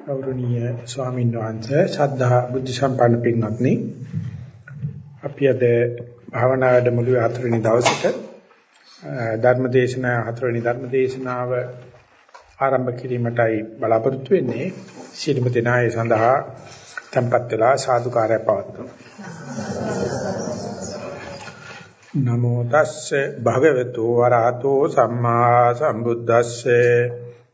ගෞරවනීය ස්වාමීන් වහන්සේ ශ්‍රද්ධා බුද්ධ සම්පන්න පින්වත්නි. අපි අද භාවනා වැඩමුළුවේ හතරවෙනි දවසට ධර්මදේශනා හතරවෙනි ධර්මදේශනාව ආරම්භ කිරීමටයි බලාපොරොත්තු වෙන්නේ. ශීලම දෙනාය සඳහා tempත් වෙලා සාදුකාරය පවත්වනවා නමෝ තස්සේ භගවතු වරහතෝ සම්මා සම්බුද්දස්සේ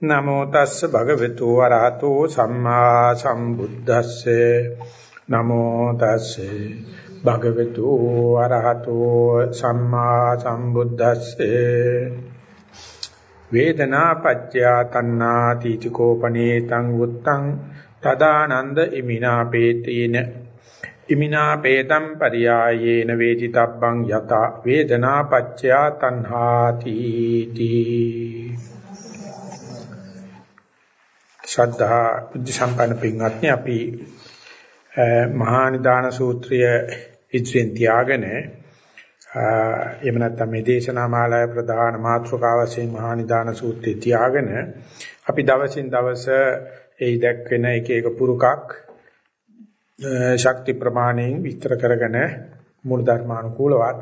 නමෝ තස්ස භගවතු වරහතෝ සම්මා සම්බුද්දස්සේ. නමෝ තස්සේ භගවතු වරහතෝ සම්මා සම්බුද්දස්සේ. වේදනා පච්චයා තණ්හා තීතිකෝපනේ තං උත්තං තදානන්ද ඉමිනා පේතේන ඉමිනා පේතම් පරියායේන වේදිතබ්බං යත වේදනා පච්චයා තණ්හා තීති. ශ්‍රද්ධා බුද්ධ සම්පන්න පින්වත්නි අපි මහා නිදාන සූත්‍රය ඉදිරියෙන් තියාගෙන එහෙම නැත්නම් මේ දේශනා මාලාවේ ප්‍රධාන මාතෘකාව වශයෙන් මහා නිදාන සූත්‍රය තියාගෙන අපි දවසින් දවස ඒ දැක්වෙන එක එක පුරුකක් ශක්ති ප්‍රමාණයෙන් විස්තර කරගෙන මූල ධර්මානුකූලවත්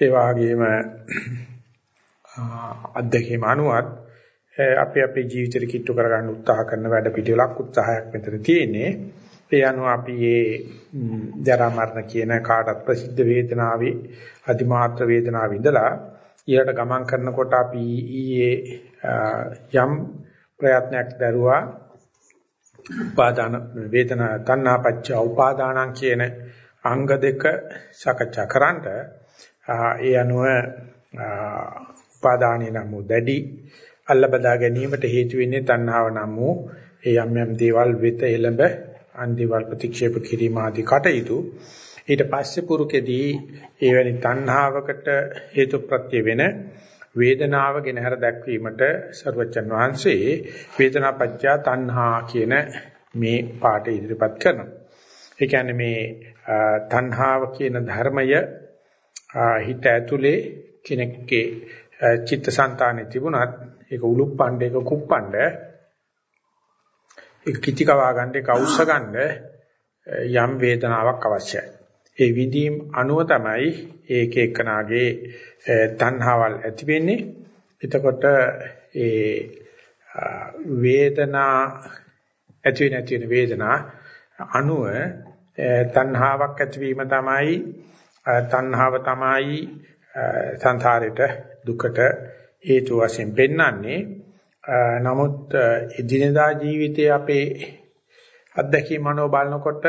ඒ වගේම අධ්‍යක්ෂ මානුවත් අපි අපේ ජීවිතේ කිට්ටු කරගන්න උත්සාහ කරන වැඩ පිළිවෙලක් උත්සාහයක් මෙතන තියෙන්නේ. ඒ අනුව අපි මේ ජරා මරණ කියන කාටත් ප්‍රසිද්ධ වේදනාවේ අතිමාත්‍ර වේදනාව ඉඳලා ඊට ගමන් කරනකොට අපි ඊයේ යම් ප්‍රයත්නයක් දරුවා උපාදාන වේදනා තණ්හාපච්ච උපාදානං කියන අංග දෙක සාකච්ඡා කරන්නට ඒ අනුව උපාදානිය නම් දැඩි අල්ල බදා ගැනීමට හේතු වෙන්නේ තණ්හාව නම් වූ ඒ යම් යම් දේවල් වෙත එළඹ අන්දිවල් ප්‍රතික්ෂේප කිරීම ආදී කටයුතු ඊට පස්සේ පුරුකෙදී එවැනි තණ්හාවකට හේතු ප්‍රත්‍ය වෙන වේදනාව ගෙනහැර දැක්වීමට සර්වචන් වහන්සේ වේදනාපච්චා තණ්හා කියන මේ පාඩ ඉදිරිපත් කරනවා. ඒ කියන්නේ මේ තණ්හාව කියන ධර්මය හිත ඇතුලේ කෙනෙක්ගේ චිත්තසංතානෙ තිබුණත් ඒක උලුප්පණ්ඩ ඒක කුප්පණ්ඩ ඒක කිචි කවා ගන්න ඒක අවශ්‍ය ගන්න යම් වේදනාවක් අවශ්‍යයි. ඒ විදීම් අනුව තමයි ඒක එක්කනාගේ තණ්හාවල් ඇති වෙන්නේ. එතකොට ඒ වේදනා ඇති නැති වෙන වේදනා අනුව තණ්හාවක් ඇතිවීම තමයි තණ්හාව තමයි සංසාරෙට දුකට හේතු වශයෙන් පෙන්වන්නේ නමුත් එදිනදා ජීවිතයේ අපේ අත්දැකීම් අනුව බලනකොට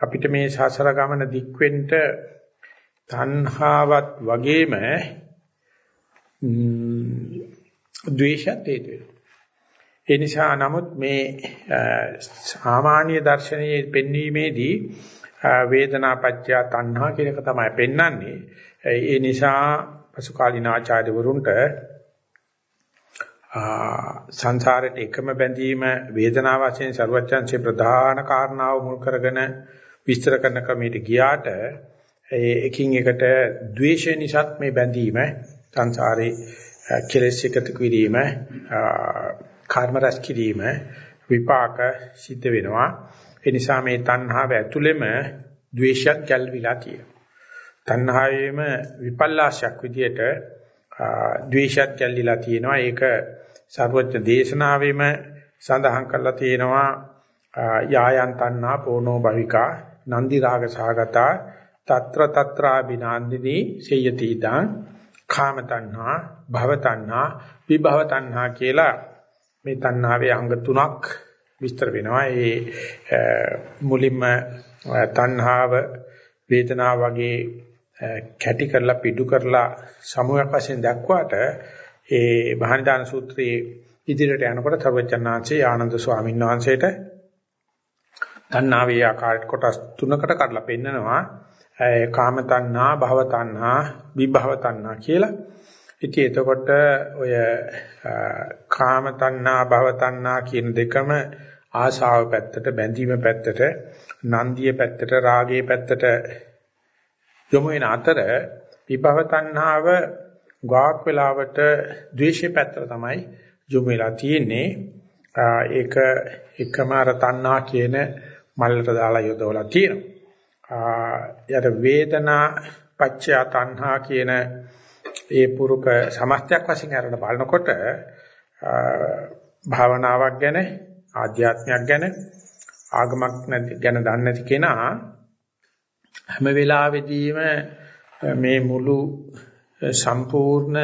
අපිට මේ සසර ගමන දික්වෙන්න තණ්හාවත් වගේම ද්වේෂත් හේතු ඒ නිසා නමුත් මේ සාමාන්‍ය දර්ශනයේ පෙන්වීමේදී වේදනා පත්‍ය තණ්හා කියන එක තමයි පෙන්වන්නේ. ඒ නිසා පසු කාලින ආචාර්යවරුන්ට සංසාරයට එකම බැඳීම වේදනාව වශයෙන් ਸਰවඥාන්සේ ප්‍රධාන කාරණාව මුල් කරගෙන විස්තර කරන ක්‍රමයට ගියාට ඒ එකින් එකට ද්වේෂය නිසාත් මේ බැඳීම සංසාරේ කෙලෙස් එකතු කිරීම කර්ම රැස් කිරීම විපාක සිද්ධ වෙනවා. ඒ නිසා මේ තණ්හාව ඇතුළෙම ද්වේෂයක් ගැල්විලා තියෙනවා. තණ්හාවේම විපල්ලාශයක් විදියට ද්වේෂයක් ගැල්ලිලා තියෙනවා. ඒක සර්වඥ දේශනාවෙම සඳහන් කරලා තියෙනවා යායන් තණ්හා පෝනෝ භවිකා නන්දි රාග සාගතා తත්‍ර తත්‍රා බිනාන්දිනී සේයති දං කාම තණ්හා භව තණ්හා විභව තණ්හා කියලා මේ තණ්හාවේ අංග තුනක් විස්තර වෙනවා. ඒ මුලින්ම තණ්හාව වේදනාව වගේ කැටි කරලා පිටු කරලා සමුයක් වශයෙන් දක්වාට ඒ මහානිදාන සූත්‍රයේ ඉදිරියට යනකොට තරුවචනාංශේ ආනන්ද ස්වාමීන් වහන්සේට තණ්හාවේ ආකාරයට කොටස් තුනකට කඩලා පෙන්නනවා කාම තණ්හා භව තණ්හා විභව තණ්හා කියලා. ඉතින් එතකොට ඔය කාම තණ්හා භව තණ්හා කියන දෙකම ආශාව පැත්තට බැඳීම පැත්තට නන්දිය පැත්තට රාගයේ පැත්තට යොමු වෙන අතර විභව තණ්හාව ගාක් වෙලාවට ද්වේෂයේ පැත්තට තමයි යොමු වෙලා තියෙන්නේ. ඒක එකම අර තණ්හා කියන මල්ලට දාලා යොදවලා තියෙනවා. යට වේදනා පච්චය තණ්හා කියන ඒ පුරුක සමස්තයක් වශයෙන් අරගෙන බලනකොට භාවනාවක් ගැන ආධ්‍යාත්මයක් ගැන ආගමක් නැති ගැන දන්නේ නැති කෙනා හැම වෙලාවෙදීම මේ මුළු සම්පූර්ණ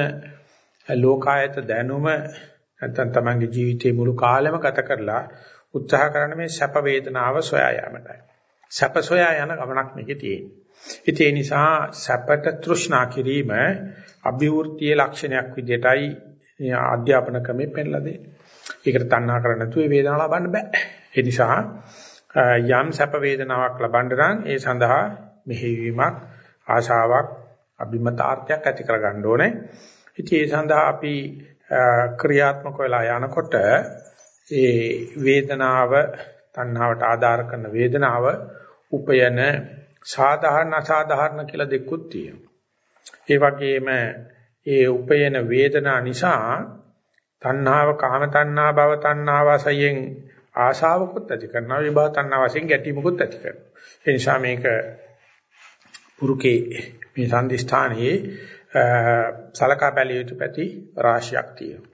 ලෝකායත දැනුම නැත්නම් තමන්ගේ ජීවිතේ මුළු කාලෙම ගත කරලා උත්සාහ කරන මේ සැප වේදනාව සොයා යාමටයි. සැප සොයා යන ගමනක් මේකේ තියෙන්නේ. ඉතින් ඒ නිසා සැපට තෘෂ්ණා කිරීම අභිවෘද්ධියේ ලක්ෂණයක් විදිහටයි අධ්‍යාපන ක්‍රමේ පෙන්ලා දෙන්නේ. ඒකට තණ්හා කරන්නේ නැතුව මේ වේදනාව ලබන්න බෑ. ඒ නිසා යම් සැප වේදනාවක් ලබන්න නම් ඒ සඳහා මෙහෙයවීමක් ආශාවක් අභිමතාර්ථයක් ඇති කරගන්න ඕනේ. ඉතින් ඒ සඳහා අපි ක්‍රියාත්මක වෙලා යනකොට ඒ වේදනාව තණ්හාවට ආධාර කරන වේදනාව උපයන සාධාරණ අසාධාරණ කියලා දෙකකුත් තියෙනවා. ඒ වගේම ඒ උපයන වේදනා නිසා තණ්හාව කාම තණ්හා භව තණ්හා වශයෙන් ආශාවකුත් ඇති කරනවා විභව තණ්හා වශයෙන් ගැටීමකුත් ඇති කරනවා. ඒ නිසා මේක පුරුකේ මේ සම්දිස්ථානයේ සලකා බැලිය යුතු පැති රාශියක් තියෙනවා.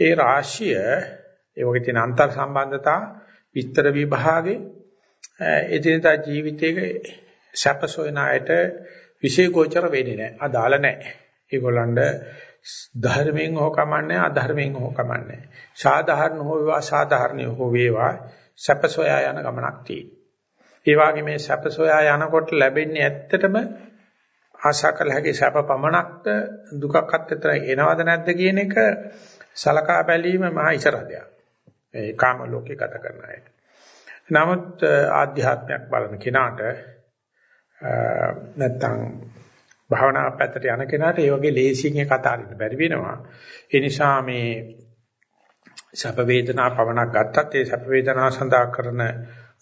ඒ රාශිය ඒ වගේ තියෙන අන්තර් සම්බන්ධතා විස්තර විභාගේ එදිනදා ජීවිතයක සැපසොයන අයට විශේෂෝචර වෙන්නේ නැහැ. අදාළ නැහැ. ඒගොල්ලන්ට ධර්මයෙන් හෝ කමන්නේ අධර්මයෙන් හෝ කමන්නේ. සාධාරණ හෝ වේවා සාධාරණ හෝ වේවා සැපසොයා යන ගමනක් තියෙනවා. ඒ වගේ මේ සැපසොයා යනකොට ලැබෙන්නේ ඇත්තටම ආශා කළ හැකි සැප පමණක්ද දුකක් අත්තර එනවද නැද්ද කියන එක සලකා බැලීම මහා ඉසරදයක්. ඒ කාම ලෝකේ ගත කරන අය. නමුත් ආධ්‍යාත්මයක් බලන කෙනාට නැත්තම් භාවනා පැත්තට යන කෙනාට ඒ වගේ ලේසියෙන් ඒ කතා අරින්න බැරි වෙනවා. ඒ නිසා මේ සැප වේදනා පවණක් ගත්තත් ඒ සැප වේදනා සඳහා කරන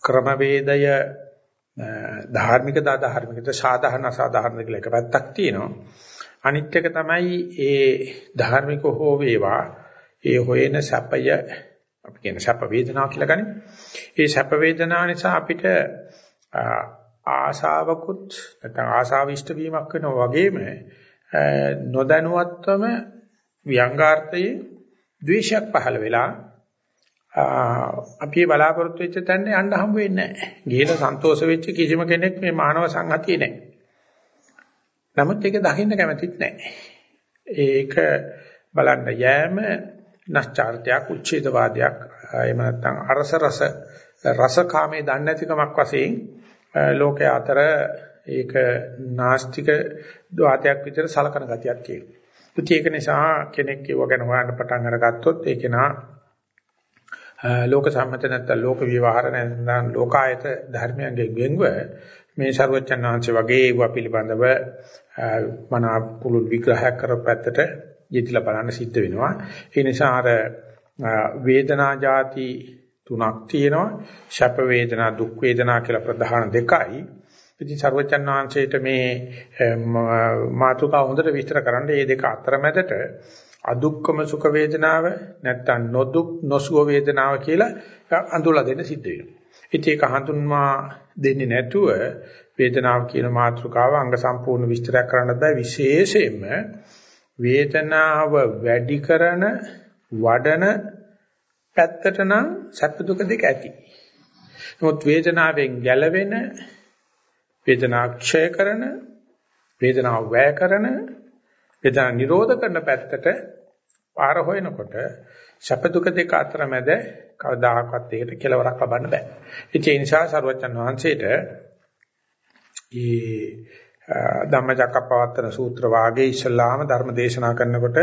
ක්‍රමවේදය ධාර්මික දාධාර්මිකද සාධාරණ අසාධාරණ කියලා එක පැත්තක් තියෙනවා. අනිත් එක තමයි ඒ ධාර්මික හෝ වේවා ඒ හොයන සැපය අපි කියන සැප වේදනාව කියලා ගන්නේ. ඒ සැප වේදනාව නිසා අපිට ආශාවකුත් නැත්නම් ආශාව ඉෂ්ට වීමක් වෙනවා වගේම නොදැනුවත්වම ව්‍යංගාර්ථයේ ද්වේෂයක් පහළ වෙලා අපි බලාපොරොත්තු වෙච්ච තැන යන්න හම්බ වෙන්නේ නැහැ. ගිහලා සන්තෝෂ වෙච්ච කිසිම කෙනෙක් මේ මානව සංහතියේ නැහැ. නමුත් ඒක දකින්න කැමතිත් නැහැ. ඒක බලන්න යෑම නැස්චාර්ත්‍යයක් උච්ඡේදවාදයක් එහෙම නැත්නම් අරස රස රසකාමයේ දන්නේ නැතිකමක් වශයෙන් ලෝකයේ අතර ඒක නාස්තික ද්වාතයක් විතර සලකන ගතියක් තියෙනවා. ඉතින් ඒක නිසා කෙනෙක් ඒව ගැන හොයන්න පටන් අරගත්තොත් ඒක නා ලෝක සම්මත නැත්නම් ලෝක විවහාර නැත්නම් ලෝකායත ධර්මයන්ගෙන් වෙන්ව මේ ਸਰවචන්නාංශ වගේ ඒව පිළිබඳව මන පුළුල් විග්‍රහයක් කරපැත්තට යෙතිලා බලන්න සිද්ධ වෙනවා. ඒ නිසා අර වේදනා જાති තුනක් තියෙනවා. ශප වේදනා, දුක් වේදනා කියලා ප්‍රධාන දෙකයි. ඉතින් ਸਰවචන් වහන්සේට මේ මාතුකා හොඳට විස්තර කරන්න මේ දෙක අතරමැදට අදුක්කම සුඛ වේදනාව නැත්තම් නොදුක් නොසුව වේදනාව කියලා අඳුලා දෙන්න සිද්ධ වෙනවා. ඉතින් ඒක හඳුන්වා දෙන්නේ නැතුව වේදනාව කියන මාතෘකාව අංග සම්පූර්ණ විස්තරයක් කරන්න බෑ විශේෂයෙන්ම වේදනාව වැඩි කරන වඩන පැත්තට නම් සැප දුක දෙක ඇති. නමුත් වේදනාවෙන් ගැලවෙන වේදනා ක්ෂය කරන වේදනාව වැය කරන වේදනා නිරෝධ කරන පැත්තට පාර හොයනකොට සැප දුක දෙක අතර මැද කවදාහක්වත් ඒකට කෙලවරක් ලබන්න බෑ. ඒ නිසා සරුවචන් වහන්සේට ඒ ධම්මචක්කප්පවත්තන සූත්‍ර වාගේ ඉස්ලාම ධර්ම දේශනා කරනකොට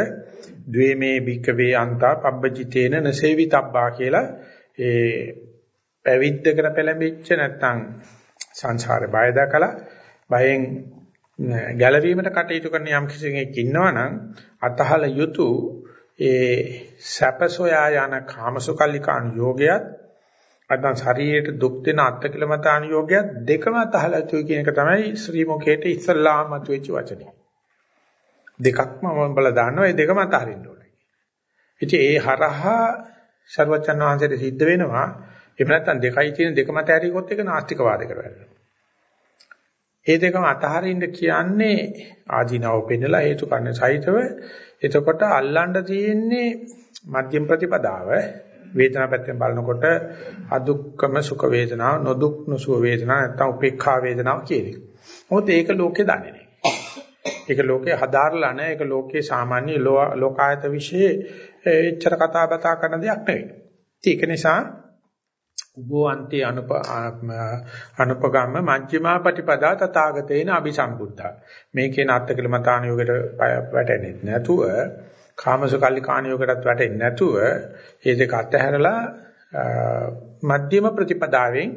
ද්වේමේ භික්කවේ අන්තා පබ්බජිතේන නසේවිතබ්බා කියලා ඒ පැවිද්දකට පෙළඹිච්ච නැත්නම් සංසාරේ බය දැකලා බයෙන් ගැලවීමට කටයුතු කරන යම් කෙනෙක් ඉන්නවනම් අතහල යුතු ඒ සැපසොයා යන කාමසුකල්ලිකාන යෝගයත් නැත්නම් ශරීරයට දුක් දෙන අත්කලමතාන යෝගයත් දෙකම අතහල යුතුයි කියන එක තමයි ශ්‍රී මොකේට ඉස්සල්ලාම මතුවෙච්ච වචනේ. දෙකක්ම මම බල දාන්නවා ඒ දෙකම අතහරින්න ඕනේ. ඉතින් ඒ හරහා ਸਰවචන් වහන්සේට සිද්ධ වෙනවා. එහෙම නැත්නම් දෙකයි තියෙන දෙක මත ඇරිකොත් එක නාස්තිකවාදයකට වැටෙනවා. ඒ දෙකම අතහරින්න කියන්නේ ආධිනව පෙන්නලා හේතු කන්නේ සහිතව එතකොට අල්ලන්න තියෙන්නේ මධ්‍යම ප්‍රතිපදාව වේදනා පැත්තෙන් බලනකොට අදුක්කම සුඛ වේදනා නොදුක් නොසුඛ වේදනා නැත්නම් උපේක්ඛා වේදනාව කියන එක. මොකද ඒක ලෝකේ දන්නේ නැහැ. ඒක ලෝකේ හදාarලා නැහැ. ඒක ලෝකේ සාමාන්‍ය ලෝකායත વિશે එච්චර කතා බතා කරන දෙයක් නෙවෙයි. ඒක නිසා උභවන්තේ අනුප අනුපගම්ම මජ්ක්‍ධිමා ප්‍රතිපදා තථාගතේන අபிසම්බුද්ධා මේකේ නාත්තකල මතාන යෝගයට වැටෙන්නේ නැතුව කාමසුකල්ලි කාණ යෝගයටත් වැටෙන්නේ නැතුව මේ දෙක අතහැරලා මධ්‍යම ප්‍රතිපදාවෙන්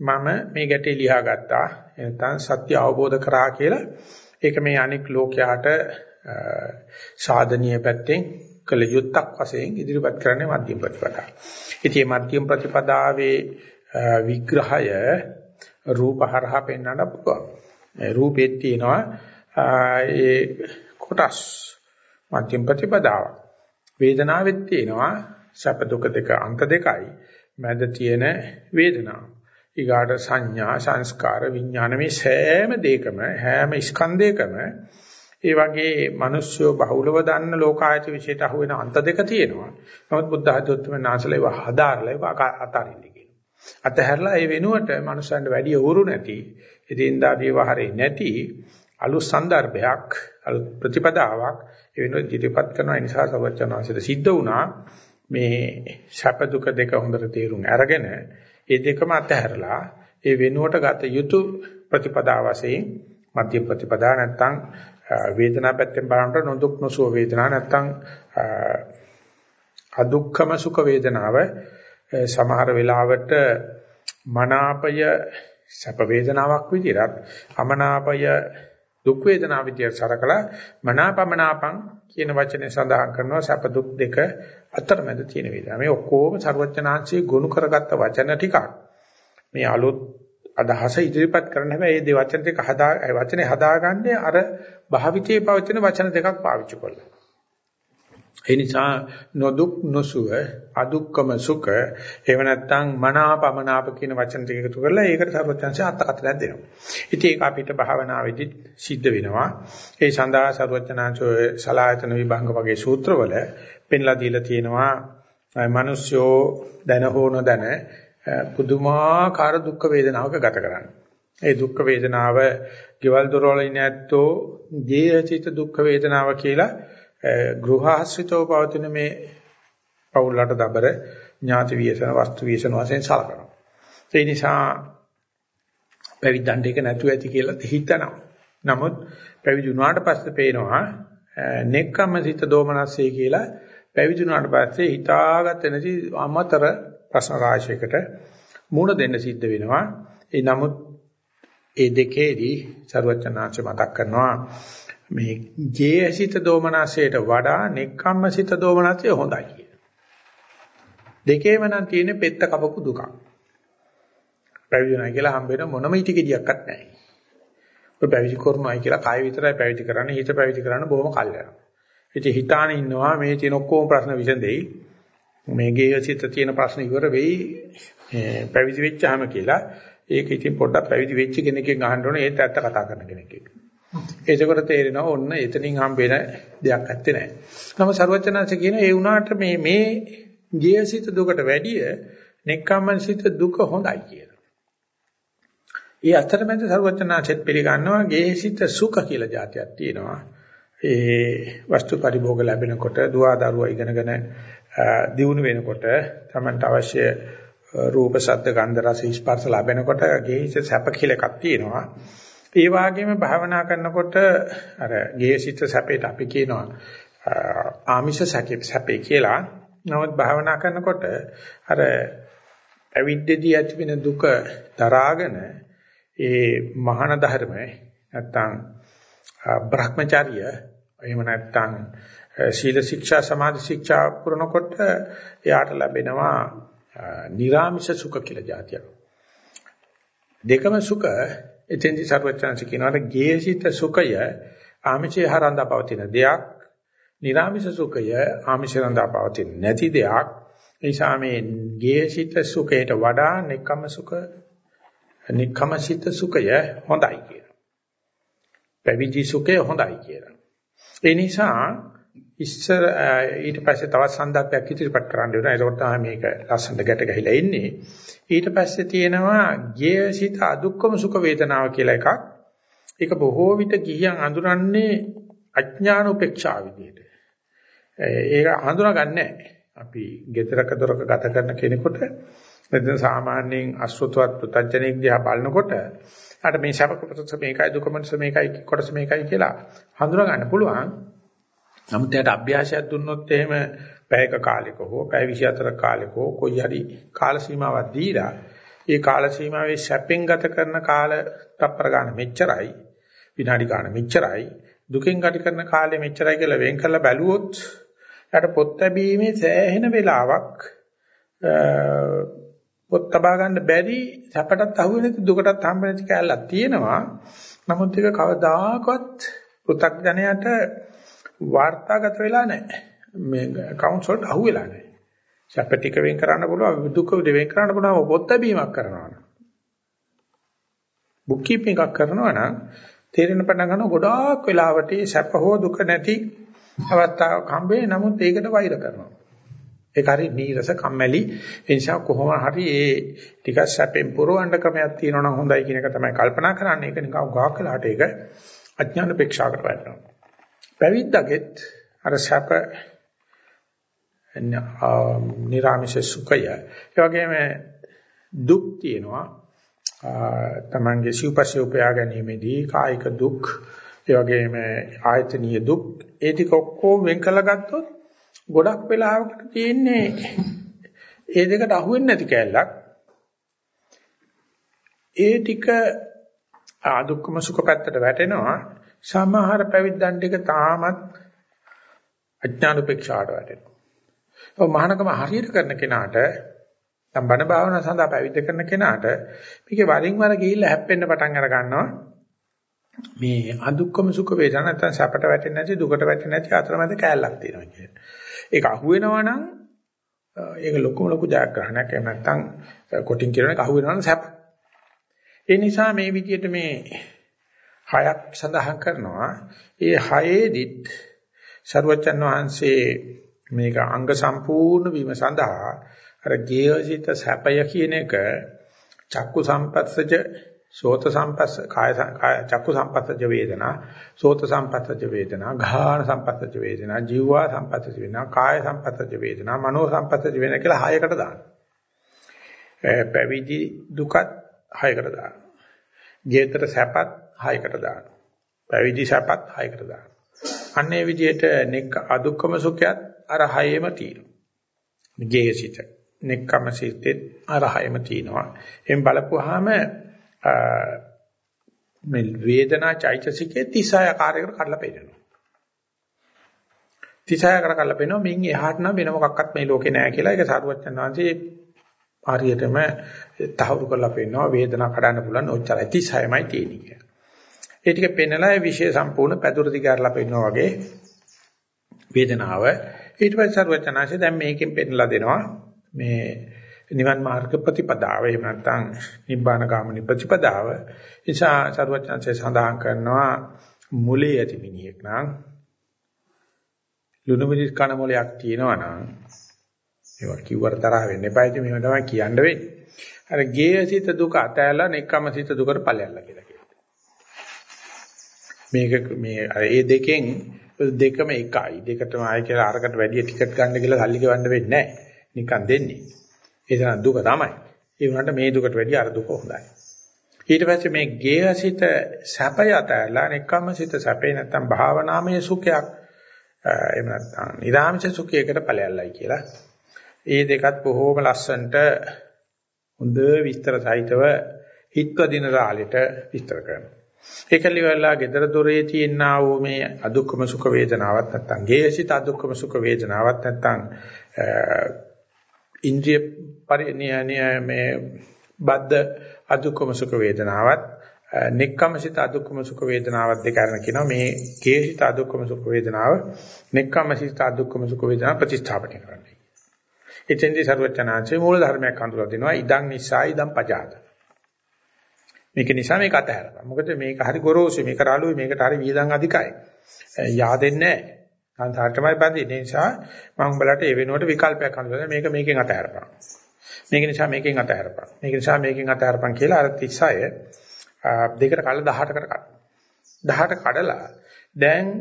මම මේ ගැටේ ලියා ගත්තා එතන සත්‍ය අවබෝධ කරා කියලා ඒක මේ අනික් ලෝකයාට සාධනීය පැත්තෙන් කළ යුත්තක් වශයෙන් ඉදිරිපත් කරන්නේ මධ්‍යම ප්‍රතිපදාව. ඉතින් මේ මධ්‍යම ප්‍රතිපදාවේ විග්‍රහය රූප හරහා පෙන්වන්න පුළුවන්. මේ රූපෙත් තියෙනවා ඒ කොටස් මධ්‍යම ප්‍රතිපදාවක්. වේදනාවෙත් තියෙනවා සැප දුක දෙක අන්ත දෙකයි. මැද තියෙන වේදනාව. ඊගාට සංඥා සංස්කාර විඥාන මේ සෑම දෙයකම හැම ස්කන්ධයකම ඒ වගේ මිනිස්සු බහුලව දන්න ලෝකායත විශේෂයට අහු වෙන අන්ත දෙක තියෙනවා. නමුත් බුද්ධ ධර්මයේ නාසලේ වහදාරලේ අතාරින්නේ කියනවා. අතහැරලා ඒ වෙනුවට මනුස්සයන්ට වැඩි උරු නැති, එදින්දා විවහරේ නැති අලුත් සන්දර්භයක්, අලුත් ප්‍රතිපදාවක් ඒ වෙනුවට ඉදිරිපත් කරන නිසා සවචනාංශයට සිද්ධ වුණා මේ ශප දුක දෙක හොඳට තේරුම් අරගෙන ඒ දෙකම අතහැරලා ඒ වෙනුවට ගත යුතු ප්‍රතිපදාව වශයෙන් මධ්‍ය ප්‍රතිපදා නැත්තම් වේදනා පැත්තෙන් බලනකොට නොදුක් නොසුව වේදනා නැත්තම් අදුක්ඛම සුඛ වේදනාව සමහර වෙලාවට මනාපය සැප වේදනාවක් විදිහට අමනාපය දුක් වේදනාව විදිහට සරකලා මනාපමනාපං කියන වචනේ සඳහන් කරනවා සැප දුක් දෙක අතරමැද තියෙන වේදනාව. මේ ඔක්කොම ਸਰවඥාන්සේ ගොනු කරගත්ත වචන ටිකක්. මේ අලුත් අදහස ඉදිරිපත් කරන හැබැයි මේ වචන දෙක හදා වචනේ හදාගන්නේ අර භාවිතයේ පවතින වචන දෙකක් පාවිච්චි කරලා. ඒ නිසා නොදුක් නොසුව අදුක්කම සුඛ එහෙම නැත්නම් මනාපමනාප කියන වචන දෙක එකතු කරලා ඒකට සර්වඥාන්සේ අර්ථකථනයක් දෙනවා. ඉතින් ඒක අපිට භාවනාවේදී සිද්ධ වෙනවා. ඒ සඳහා සර්වඥාන්සේ සලායතන විභංග වගේ සූත්‍රවල පෙන්ලා දීලා තියෙනවා මිනිස්යෝ දැන හෝ නොදැන පුදුමාකාර දුක් වේදනාවක ගත කරන්නේ. ඒ දුක් වේදනාව ගෙවල් දොරවල ඉන්නේ ඇත්තෝ ජීවිත දුක් වේදනාව කියලා ගෘහාශ්‍රිතව පවතින මේ පෞල්ලට දබර ඥාති වියසන වස්තු වියසන වශයෙන් සලකනවා. ඒ නිසා පැවිද්දන්ට එක නැතුව ඇති කියලා හිතනවා. නමුත් පැවිදි වුණාට පස්සේ පේනවා නෙක්කම සිත දෝමනස්සේ කියලා පැවිදි වුණාට පස්සේ හිතාගත නැති අමතර ප්‍රශ්න රාශියකට මුණ දෙන්න සිද්ධ වෙනවා. ඒ නමුත් ඒ දෙකේදී ਸਰවචනාංශ මතක් කරනවා මේ ජේසිත දෝමනසයට වඩා නෙක්ඛම්මසිත දෝමනසය හොඳයි කියන. දෙකේම නම් තියෙන පෙත්ත කපපු දුකක්. පැවිදි නැහැ කියලා හම්බ වෙන මොනම ඊටි ගෙඩියක්වත් නැහැ. ඔය පැවිදි කරනවායි කියලා කාය විතරයි පැවිදි කරන්නේ හිත පැවිදි කරන්න බොහොම කල් යනවා. ඉතින් හිතාන ඉන්නවා මේ තියෙන ඔක්කොම ප්‍රශ්න විසඳෙයි. මේ ගේයසිත තියෙන ප්‍රශ්න ඉවර වෙයි පැවිදි වෙච්චාම කියලා ඒක ඉතින් පොඩ්ඩක් පැවිදි වෙච්ච කෙනෙක්ගෙන් අහන්න ඕනේ ඒත් ඇත්ත කතා කරන කෙනෙක් එතකොට තේරෙනවා ඔන්න එතනින් හම්බෙන දෙයක් ඇත්තේ නැහැ. තම ਸਰවචනංශ කියන ඒ වුණාට මේ මේ ගියසිත දුකට වැඩිය නෙක්ඛම්මසිත දුක හොඳයි කියලා. ඒ අතරමැද ਸਰවචනංශෙත් පිළිගන්නවා ගියසිත සුඛ කියලා જાතියක් තියෙනවා. ඒ වස්තු පරිභෝග ලැබෙනකොට දුවා දරුවා ඉගෙනගෙන දියුණු වෙනකොට Tamanට අවශ්‍ය රූප, ශබ්ද, ගන්ධ, රස, ස්පර්ශ ලැබෙනකොට ගියසිත සැප කියලා එකක් තියෙනවා. ඒ වගේම භාවනා කරනකොට අර ගේහිත සැපේට අපි කියනවා ආමිෂ සැපේ කියලා. නමුත් භාවනා කරනකොට අර අවිද්‍යදී ඇති වෙන දුක දරාගෙන ඒ මහාන ධර්ම නැත්තම් බ්‍රහ්මචර්ය එහෙම නැත්තම් ශීල ශික්ෂා සමාධි ශික්ෂා පුරනකොට එයාට ලැබෙනවා නිරාමිෂ සුඛ කියලා જાතියක්. දෙකම සුඛ එතෙන්දි සර්වචන්ස කියනවාට ගේසිත සුඛය ආමිෂේ හරඳා පවතින දෙයක්. නිරාමිෂ සුඛය ආමිෂේ හරඳා පවතින නැති දෙයක්. නිසා මේ ගේහසිත සුඛයට වඩා නික්කම සුඛ නික්කමසිත සුඛය හොඳයි කියලා. පැවිදි සුඛය හොඳයි කියලා. ඒ නිසා ඉස්සර ඊට පස්සේ තවත් සන්දර්භයක් ඉදිරිපත් කරන්න වෙනවා. ඒකට තමයි මේක ලස්සනට ගැට ගහිලා ඉන්නේ. ඊට පස්සේ තියෙනවා ගේහසිත අදුක්කම සුඛ වේදනාව කියලා එකක්. ඒක බොහෝ විට ගිහියන් අඳුරන්නේ අඥාන උපේක්ෂා විදියට. ඒක හඳුනාගන්නේ අපි ගෙදරක දොරක ගත කරන කෙනෙකුට මෙතන සාමාන්‍යයෙන් අසෘතවත් පුතඥයෙක් දිහා බලනකොට අර මේ ශපක කොටස මේකයි දුක කොටස මේකයි කොටස මේකයි කියලා හඳුනා ගන්න පුළුවන්. නමුත් එයාට අභ්‍යාසයක් දුන්නොත් එහෙම පැයක කාලෙක හෝ පැය 24 කාලෙක හෝ කොයි හරි කාල සීමාවක් දීලා ඒ කාල සීමාවේ සැපෙන් ගත කරන කාල තප්පර ගන්න මෙච්චරයි විනාඩි ගන්න මෙච්චරයි දුකෙන් ගත කරන කාලය මෙච්චරයි කියලා වෙන් කරලා බැලුවොත් යාට පොත් ලැබීමේ සෑහෙන වෙලාවක් පොත් තබා ගන්න බැරි සැපටත් අහු වෙන දුකටත් හම්බ නැති කැලලක් තියෙනවා. නමුත් ඒක කවදාකවත් පෘථග්ජනයට වාර්තාගත වෙලා නැහැ. මේ accounts වලට අහු වෙලා නැහැ. සැප ටික වෙන් කරන්න පුළුවන් දුක වෙන් කරන්න පුළුවන් පොත් ලැබීමක් කරනවා නම්. බුක් කීපින් එකක් කරනවා නම් තේරෙන පටන් ගන්න ගොඩාක් වෙලාවට සැප හෝ දුක නැති අවස්ථාවක් හම්බේ නමුත් ඒකට වෛර කරනවා. ඒක හරි නීරස කම්මැලි ඒ නිසා කොහොම හරි ඒ ටිකක් සැපෙන් පුරවන්න ක්‍රමයක් තියෙනවා නම් හොඳයි කියන එක තමයි කල්පනා කරන්නේ ඒක නිකන් ගාක් වෙලාට ඒක අඥාන පේක්ෂාකට වැටෙනවා පැවිද්දගෙත් අර සැප නිරාමිෂ සුඛය ඒ වගේම දුක් තියෙනවා තමන්ගේ සිව්පස්සේ උපයා ගැනීමේදී කායික දුක් ඒ වගේම ආයතනීය දුක් ඒ ටික ඔක්කොම වෙන් කළා ගත්තොත් ගොඩක් වෙලාවකට තියෙන්නේ ඒ දෙකට අහු වෙන්නේ නැති කැලලක්. ඒ ටික ආදුක්කම සුඛ පැත්තට වැටෙනවා. සමහර පැවිද්දන් ටික තාමත් අඥාන උපේක්ෂාට වැටෙනවා. ඔව් මහානකම හරියට කරන කෙනාට දැන් බණ භාවනා සඳහා පැවිද්ද කරන කෙනාට මේකේ වරින් වර ගිහිල්ලා හැප්පෙන්න පටන් අර ගන්නවා. මේ අදුක්කම සුඛ වේදනා නැත්නම් සැපට වැටෙන්නේ නැති දුකට වැටෙන්නේ නැති අතරමැද කැලලක් තියෙනවා කියන්නේ. ඒක අහුවෙනවා නම් ඒක ලොකුම ලොකු ජයග්‍රහණයක්. එහෙම නැත්නම් කොටින් කියන එක අහුවෙනවා නම් සැප. ඒ නිසා මේ විදිහට මේ හයක් සඳහන් කරනවා. ඒ හයේදිත් සරුවචන් වහන්සේ මේක අංග සම්පූර්ණ වීම සඳහා අර ගේහසිත සැපය කියන එක චක්කු සම්පස්සජ සෝත සම්පස්ස කාය චක්කු සම්පස්සජ වේදනා සෝත සම්පස්සජ වේදනා ගාහන සම්පස්සජ වේදනා ජීවා සම්පස්සජ වේදනා කාය සම්පස්සජ වේදනා මනෝ සම්පස්සජ වේදනා කියලා හයකට දාන්න. පැවිදි දුකත් හයකට දාන්න. ජීවිතේ සැපත් හයකට දාන්න. පැවිදි සැපත් හයකට දාන්න. අන්නේ විදිහට නෙක් අදුක්කම සුඛයත් අර හයෙම තියෙනවා. ජීවිත නෙක්කම සිතෙත් අර හයෙම තියෙනවා. එම් බලපුවාම මේ වේදනා චෛතසිකේ 36 ආකාරයකට කඩලා පෙන්නනවා. 36 ආකාරයකට කඩලා පෙන්නනවා මින් එහාට නම් වෙන මොකක්වත් මේ ලෝකේ නැහැ කියලා ඒක සාරුවච්චන් වහන්සේ හරියටම තහවුරු කරලා පෙන්නනවා වේදනා කඩන්න පුළුවන් ඔච්චරයි 36මයි තියෙන්නේ කියලා. ඒ ටික පෙන්නලා ඒ විශේෂ සම්පූර්ණ පැදුර දිගාරලා පෙන්නනවා වගේ වේදනාව. ඊට පස්සේ සාරුවච්චන් දැන් මේකෙන් පෙන්නලා දෙනවා. මේ නිවන් මාර්ග ප්‍රතිපදාව එහෙම නැත්නම් නිබ්බාන ගාමිනී ප්‍රතිපදාව. නිසා සරුවචන්සේ සඳහන් කරනවා මුලේ ඇති මිනිහෙක් නම් ලුණු මිරිස් කන මොලයක් තියෙනවා නම් ඒවා කිව්වට තරහ වෙන්න එපා. ඉතින් මේව තමයි කියන්න වෙන්නේ. අර ගේයසිත දුක අතෑලා නෙක්කමසිත දුකට ඵලයල්ලා කියලා. කියනවා මේක මේ ඒ දෙකෙන් දෙකම එකයි දෙකටම ආය කියලා අරකට වැඩි ටිකට් ගන්න කියලා සල්ලි ගෙවන්න වෙන්නේ නැහැ නිකන් දෙන්නේ ඒ තරම් දුක තමයි. ඒ වුණාට මේ දුකට වැඩිය අර දුක හොඳයි. ඊට පස්සේ මේ ගේහසිත සැපය අතහැරලා නිකම්මසිත සැපේ නැත්තම් භාවනාමය සුඛයක් එහෙම නැත්තම් නිරාමස සුඛයකට ඵලයල්ලයි කියලා. ඒ දෙකත් බොහෝම ලස්සනට හොඳ විස්තර සහිතව හිත්වදින රාලෙට විස්තර කරනවා. ඒකලි වෙලා gedara dore තියෙනා වූ මේ අදුක්කම සුඛ වේදනාවක් නැත්තම් ගේහසිත අදුක්කම සුඛ වේදනාවක් නැත්තම් ඉන්ද්‍රිය පරිණිය මේ බද්ධ අදුක්කම සුඛ වේදනාවත් නෙක්කමසිත අදුක්කම සුඛ වේදනාවත් දෙක අරන කියනවා මේ කේසිත අදුක්කම සුඛ වේදනාව නෙක්කමසිත අදුක්කම සුඛ වේදනාව ප්‍රතිස්ථාපනය කරන්නයි. එතෙන්දී ਸਰවචනාංශේ මූල ධර්මයක් හඳුලා දෙනවා ඉදං නිසා ඉදං පජාත. මේක නිසා මේක අතහැරපන්. මොකද මේක හරි ගොරෝසු මේක රාළුයි මේකට හරි වියදම් අධිකයි. yaadෙන්නේ නැහැ. සංසාරටමයි බැඳෙන්නේ. ඒ නිසා මම උඹලට ඒ වෙනුවට විකල්පයක් හඳුනලා මේක මේකෙන් අතහැරපන්. මේක නිසා මේකෙන් අතහැරපන්. මේක නිසා මේකෙන් අතහැරපන් කියලා අර 36 දෙකට කල 18කට කඩන. 18 කඩලා දැන්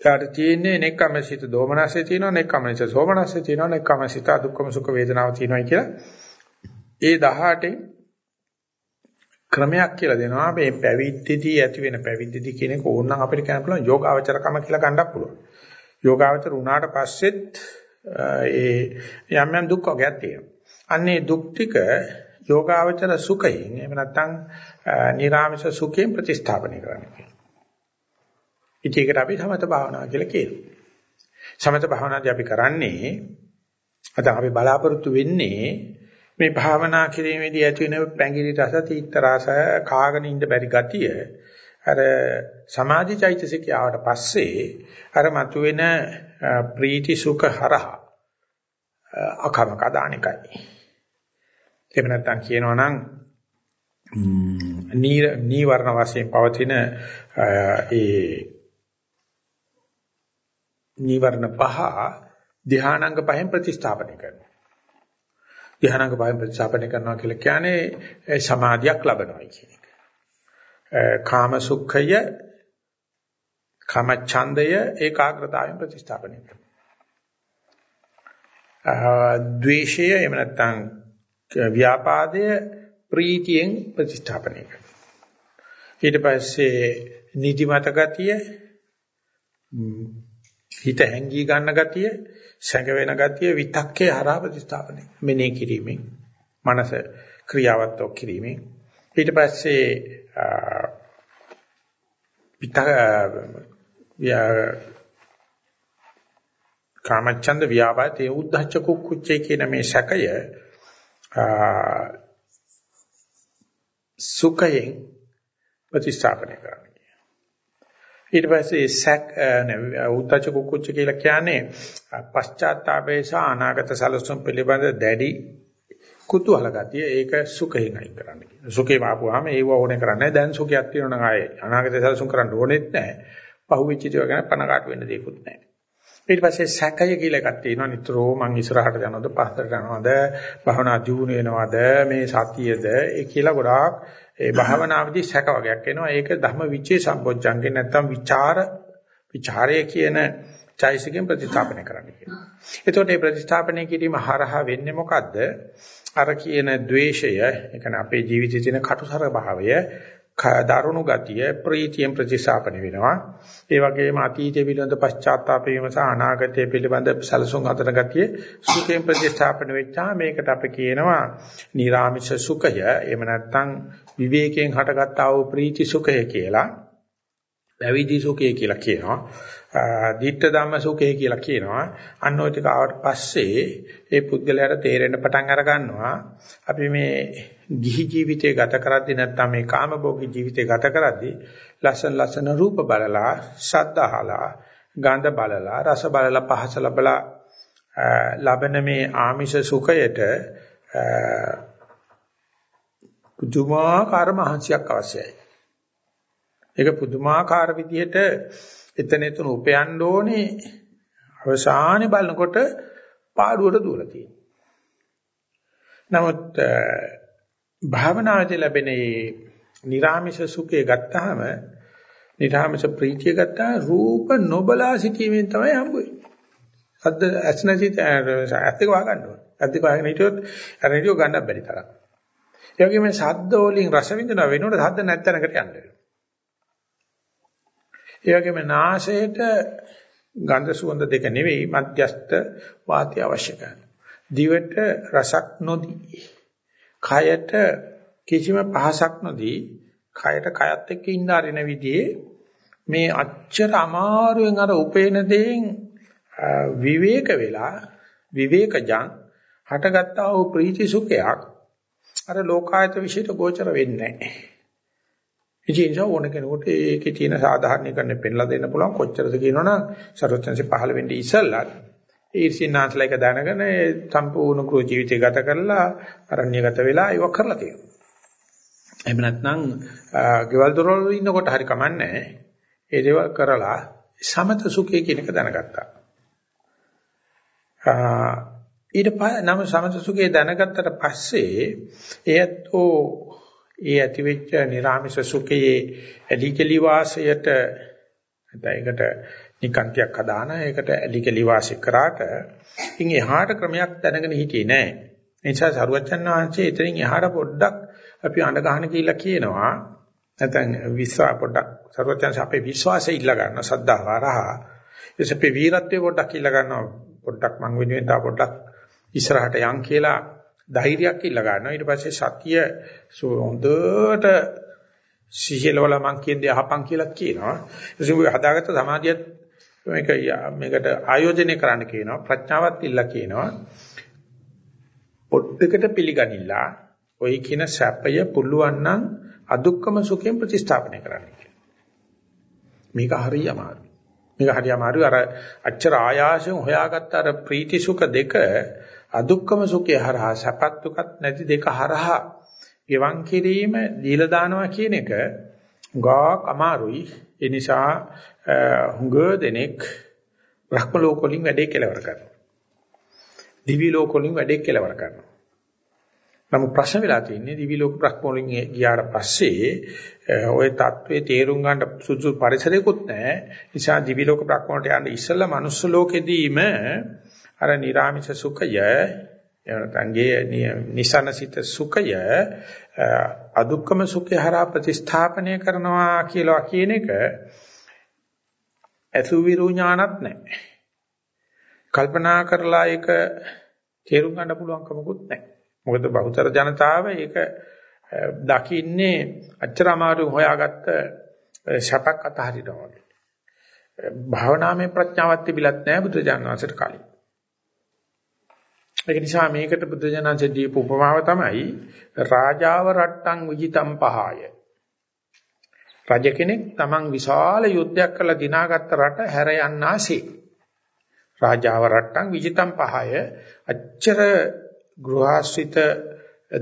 ඊට තියෙන්නේ නෙක්කමසිත දෝමනස්සේ තියෙනවා නෙක්කමසිත සෝමනස්සේ තියෙනවා නෙක්කමසිත දුක්ඛම සුඛ වේදනාව තියෙනවා කියලා ඒ 18න් ක්‍රමයක් කියලා දෙනවා මේ පැවිද්දදී ඇති වෙන පැවිද්දදී කියන එක ඕනනම් අපිට කියන්න පුළුවන් යෝගාවචරකම කියලා ගන්නත් පුළුවන්. යෝගාවචර වුණාට පස්සෙත් ඒ යම් යම් දුක් වර්ගයක් තියෙනවා. අන්නේ දුක් ටික යෝගාවචර සුඛයෙන් එහෙම නැත්නම් නිර්ආමිෂ සුඛයෙන් ප්‍රතිස්ථාපනය කරන්න කියනවා. ඉතින් ඒකට අපි සමත භාවනාව කියලා කියනවා. සමත භාවනාවදී අපි කරන්නේ අද අපි බලාපොරොත්තු වෙන්නේ මේ භාවනා කිරීමේදී ඇති වෙන පැංගිරි රස තීත්ත රස කාගෙන ඉන්න බැරි ගතිය අර සමාධි චෛතසිකය ආවට පස්සේ අර මතුවෙන ප්‍රීති සුඛ හරහා අකමක දානිකයි එහෙම නැත්නම් කියනවා නම් නීවරණ වශයෙන් පවතින ඒ නීවරණ පහ ධානාංග පහෙන් ප්‍රතිස්ථාපනය කරනවා. ධ්‍යානංග පහෙන් ප්‍රතිස්ථාපනය කරනවා කියලා කියන්නේ සමාධියක් ලබනවා කියන එක. කාම සුඛය කාම ඡන්දය ඒකාග්‍රතාවයෙන් ප්‍රතිස්ථාපනය කරනවා. ද්වේෂය එහෙම නැත්නම් ව්‍යාපාදය ප්‍රීතියෙන් ප්‍රතිස්ථාපනය කරනවා. ඊට පස්සේ නිදිමත ගතිය හිත හැංගී ගන්න ගතිය සැඟ වෙන ගතිය විතක්කේ හරහා ප්‍රතිස්ථාපනය. මෙනේ කිරීමෙන් මනස ක්‍රියාවත් ඔක් කිරීමෙන්. ඊට පස්සේ විතක කාමච්ඡන්ද ව්‍යාපාදේ උද්ධච්ච කුක්කුච්චේ කියන මේ සැකය සුඛයෙන් ප්‍රතිස්ථාපනය කරන්න. ඊට පස්සේ සැක් උද්දච්ච කුක්කුච්ච කියලා කියන්නේ පශ්චාත්තාපේ සහ අනාගත සලසුම් පිළිබඳ දැඩි කුතුහල ගතිය ඒක සුඛයෙන් අයින් කරන්න කියන. සුඛේ ආපුවාම ඒව ඕනේ කරන්නේ දැන් සුඛයක් තියෙනවා නම් ආයේ අනාගත සලසුම් කරන්න ඕනෙත් නැහැ. පහුවෙච්ච දේ ගැන පණකාට වෙන්න දෙයක්වත් නැහැ. ඊට පස්සේ සැකය කියලා එකක් තියෙනවා නිතරම මං ඉස්සරහට යනවද පස්සට යනවද භවනා දියුණු වෙනවද මේ සතියද ඒ කියලා ගොඩාක් ඒ භාවනාවේදී සැක වගේක් එනවා. ඒක ධම්ම විචේ සම්බොජ්ජංගේ නැත්තම් විචාර විචාරය කියන චෛසිකෙන් ප්‍රතිස්ථාපනය කරන්න කියනවා. එතකොට මේ ප්‍රතිස්ථාපනය කිරීම හරහා වෙන්නේ මොකද්ද? අර කියන द्वේෂය, ඒ කියන්නේ අපේ ජීවිතයේ තියෙන කටුසර භාවය දරුණු ගතිය ප්‍රීතියෙන් ප්‍රතිස්ථාපන වෙනවා. ඒ වගේම අතීතය පිළිබඳ පශ්චාත්තාප වීම සහ අනාගතය පිළිබඳ සැලසුම් හදන ගතිය සුඛයෙන් ප්‍රතිස්ථාපන වෙච්චා මේකට අපි කියනවා නිරාමිෂ සුඛය. එහෙම නැත්නම් විවේකයෙන් හටගත්තා වූ ප්‍රීති සුඛය කියලා. පැවිදි සුඛය කියලා කියනවා. Ditta ධම්ම සුඛය කියලා කියනවා. අන්න ওই ටික ආවට පස්සේ ඒ පුද්ගලයාට තේරෙන්න පටන් අර ගන්නවා. අපි මේ ගිහි ජීවිතය ගත කරද්දී නැත්නම් මේ කාමභෝගී ජීවිතය ගත කරද්දී ලස්සන ලස්සන රූප බලලා, ශබ්ද අහලා, ගන්ධ බලලා, රස බලලා, පහස ලබලා ලබන මේ ආමිෂ සුඛයට පුදුමාකාර මහන්සියක් අවශ්‍යයි. ඒක පුදුමාකාර විදිහට එතන එතන උපයන්න ඕනේ අවසානයේ බලනකොට පාඩුවට දුවලා තියෙනවා. නමුත් භාවනාවේදී ලැබෙන නිරාමිෂ සුඛය ගත්තාම නිරාමිෂ ප්‍රීතිය ගත්තා රූප නොබලා සිටීමෙන් තමයි හම්බ වෙන්නේ. අද්ද ඇස්නසිත ඇත්තක වහගන්න ඕනේ. ඇත්තක වහගෙන හිටියොත් අර හිටියෝ ගන්න බැරි තරම්. ඒ වගේම ශබ්ද වලින් රස විඳින වෙනකොට ශබ්ද නැත්තනකට යන්න වෙනවා. ඒ වගේම නාසයට ගන්ධ සුවඳ දෙක නෙවෙයි මධ්‍යස්ත වාතය අවශ්‍ය කරනවා. දිවට රසක් නොදී. කයට කිසිම පහසක් නොදී කයට කයත් එක්ක ඉන්න අරින විදිහේ මේ අච්චර අමාරුවෙන් අර උපේන දෙයින් විවේක වෙලා විවේකජං හටගත්තා වූ ප්‍රීති සුඛයක් අර ලෝකායත විශේෂ ගෝචර වෙන්නේ නැහැ. ඉතින් ඕන කෙනෙකුට ඒකේ තියෙන සාධාරණීකරණය පෙන්ලා දෙන්න පුළුවන් කොච්චරද කියනවනම් සරෝජන්සේ පහළ වෙන්නේ ඉස්සල්ලා ඊර්ෂින්නාන්සලා එක දැනගෙන සම්පූර්ණ කෘ ජීවිතය ගත කරලා අරණ්‍යගත වෙලා ඒක කරලා තියෙනවා. එහෙම නැත්නම් ගෙවල් දොරවල් ඉන්නකොට හරි කමන්නේ ඒ දේවල් කරලා සමත සුඛය කියන එක දැනගත්තා. ඊට පස්සේ නම් සමත සුඛය දැනගත්තට පස්සේ ඒත්ෝ ඒ ඇතිවෙච්ච නිර්ාමිෂ සුඛයේ ඇලිකලි වාසයට නැත්නම් ඒකට නිකාන්තියක් හදාන ඒකට ඇලිකලි වාසය කරාට ඉන් එහාට ක්‍රමයක් දැනගෙන හිටියේ නෑ. ඒ නිසා සරුවච්චන් වහන්සේ එතනින් එහාට පොඩ්ඩක් අපි අඬ ගන්න කියලා කියනවා. නැත්නම් විශ්වාස පොඩ්ඩක් සරුවච්චන් අපේ විශ්වාසය ඉල්ල ගන්න සද්ධා වරහා. ඊට අපේ වීරත්වය පොඩ්ඩක් ඉල්ල ගන්නවා. පොඩ්ඩක් මං වෙනුවෙන් තා පොඩ්ඩක් ඉස්සරහට යන් කියලා ධෛර්යයක් ඉල්ල ගන්නවා. ඊට පස්සේ සතිය හොඳට සිහිලවල මං කියන්නේ අහපන් කියලා කියනවා. ඉතින් හදාගත්ත සමාධියත් මේක මේකට ආයෝජනය කරන්න කියනවා. ප්‍රඥාවත් ඉල්ල කියනවා. පොඩ්ඩකට පිළිගනිලා ওই කියන සැපය පුළුවන් නම් අදුක්කම සුඛයෙන් ප්‍රතිස්ථාපනය කරන්න මේක හරිය අමාරුයි. මේක හරිය අමාරුයි. අර අච්චර ආයාසයෙන් හොයාගත්ත අර ප්‍රීති සුඛ දෙක අදුක්කම සුඛය හරහා සැපත් දුකත් නැති දෙක හරහා ගෙවන් කිරීම දීලා දානවා කියන එක ගාක් අමාරුයි. ඒ නිසා හුඟ දෙනෙක් බ්‍රහ්ම ලෝක වලින් වැඩේ කෙලවර කරනවා. දිවි ලෝක වලින් වැඩේ කෙලවර කරනවා. නමුත් ප්‍රශ්න වෙලා තියෙන්නේ දිවි ලෝක බ්‍රහ්ම වලින් ගියාට පස්සේ ওই தત્ත්වයේ තේරුම් ගන්න සුසු පරිසරයකුත් නැහැ. නිසා දිවි ලෝක බ්‍රහ්ම වලට යන්න ඉස්සෙල්ලා මනුස්ස ලෝකෙදීම අර නිර්ාමිෂ සුඛය එනතන්ගේ නිසනසිත සුඛය අදුක්කම සුඛය හරහා ප්‍රතිස්ථාපනය කරනවා කියලා කියන එක අසුවිරු ඥානත් නැහැ. කල්පනා කරලා ඒක තේරුම් ගන්න පුළුවන් කමකුත් නැහැ. මොකද බහුතර ජනතාව ඒක දකින්නේ අච්චර අමාරු හොයාගත්ත ශපක් අතහරිනවා වගේ. භාවනාමය ප්‍රඥාවක් තිබිලත් නැහැ බුදුජානක වහන්සේට කලින්. ඒක නිසා මේකට බුදුජානක දීපු උපමාව තමයි රාජාව රට්ටං විජිතම් පහය. රජ කෙනෙක් තමන් විශාල යුද්ධයක් කළ දිනාගත්ත රට හැර යන්නාසේ. රාජාව රට්ටම් විජිතම් පහය අච්චර ගෘහාශ්‍රිත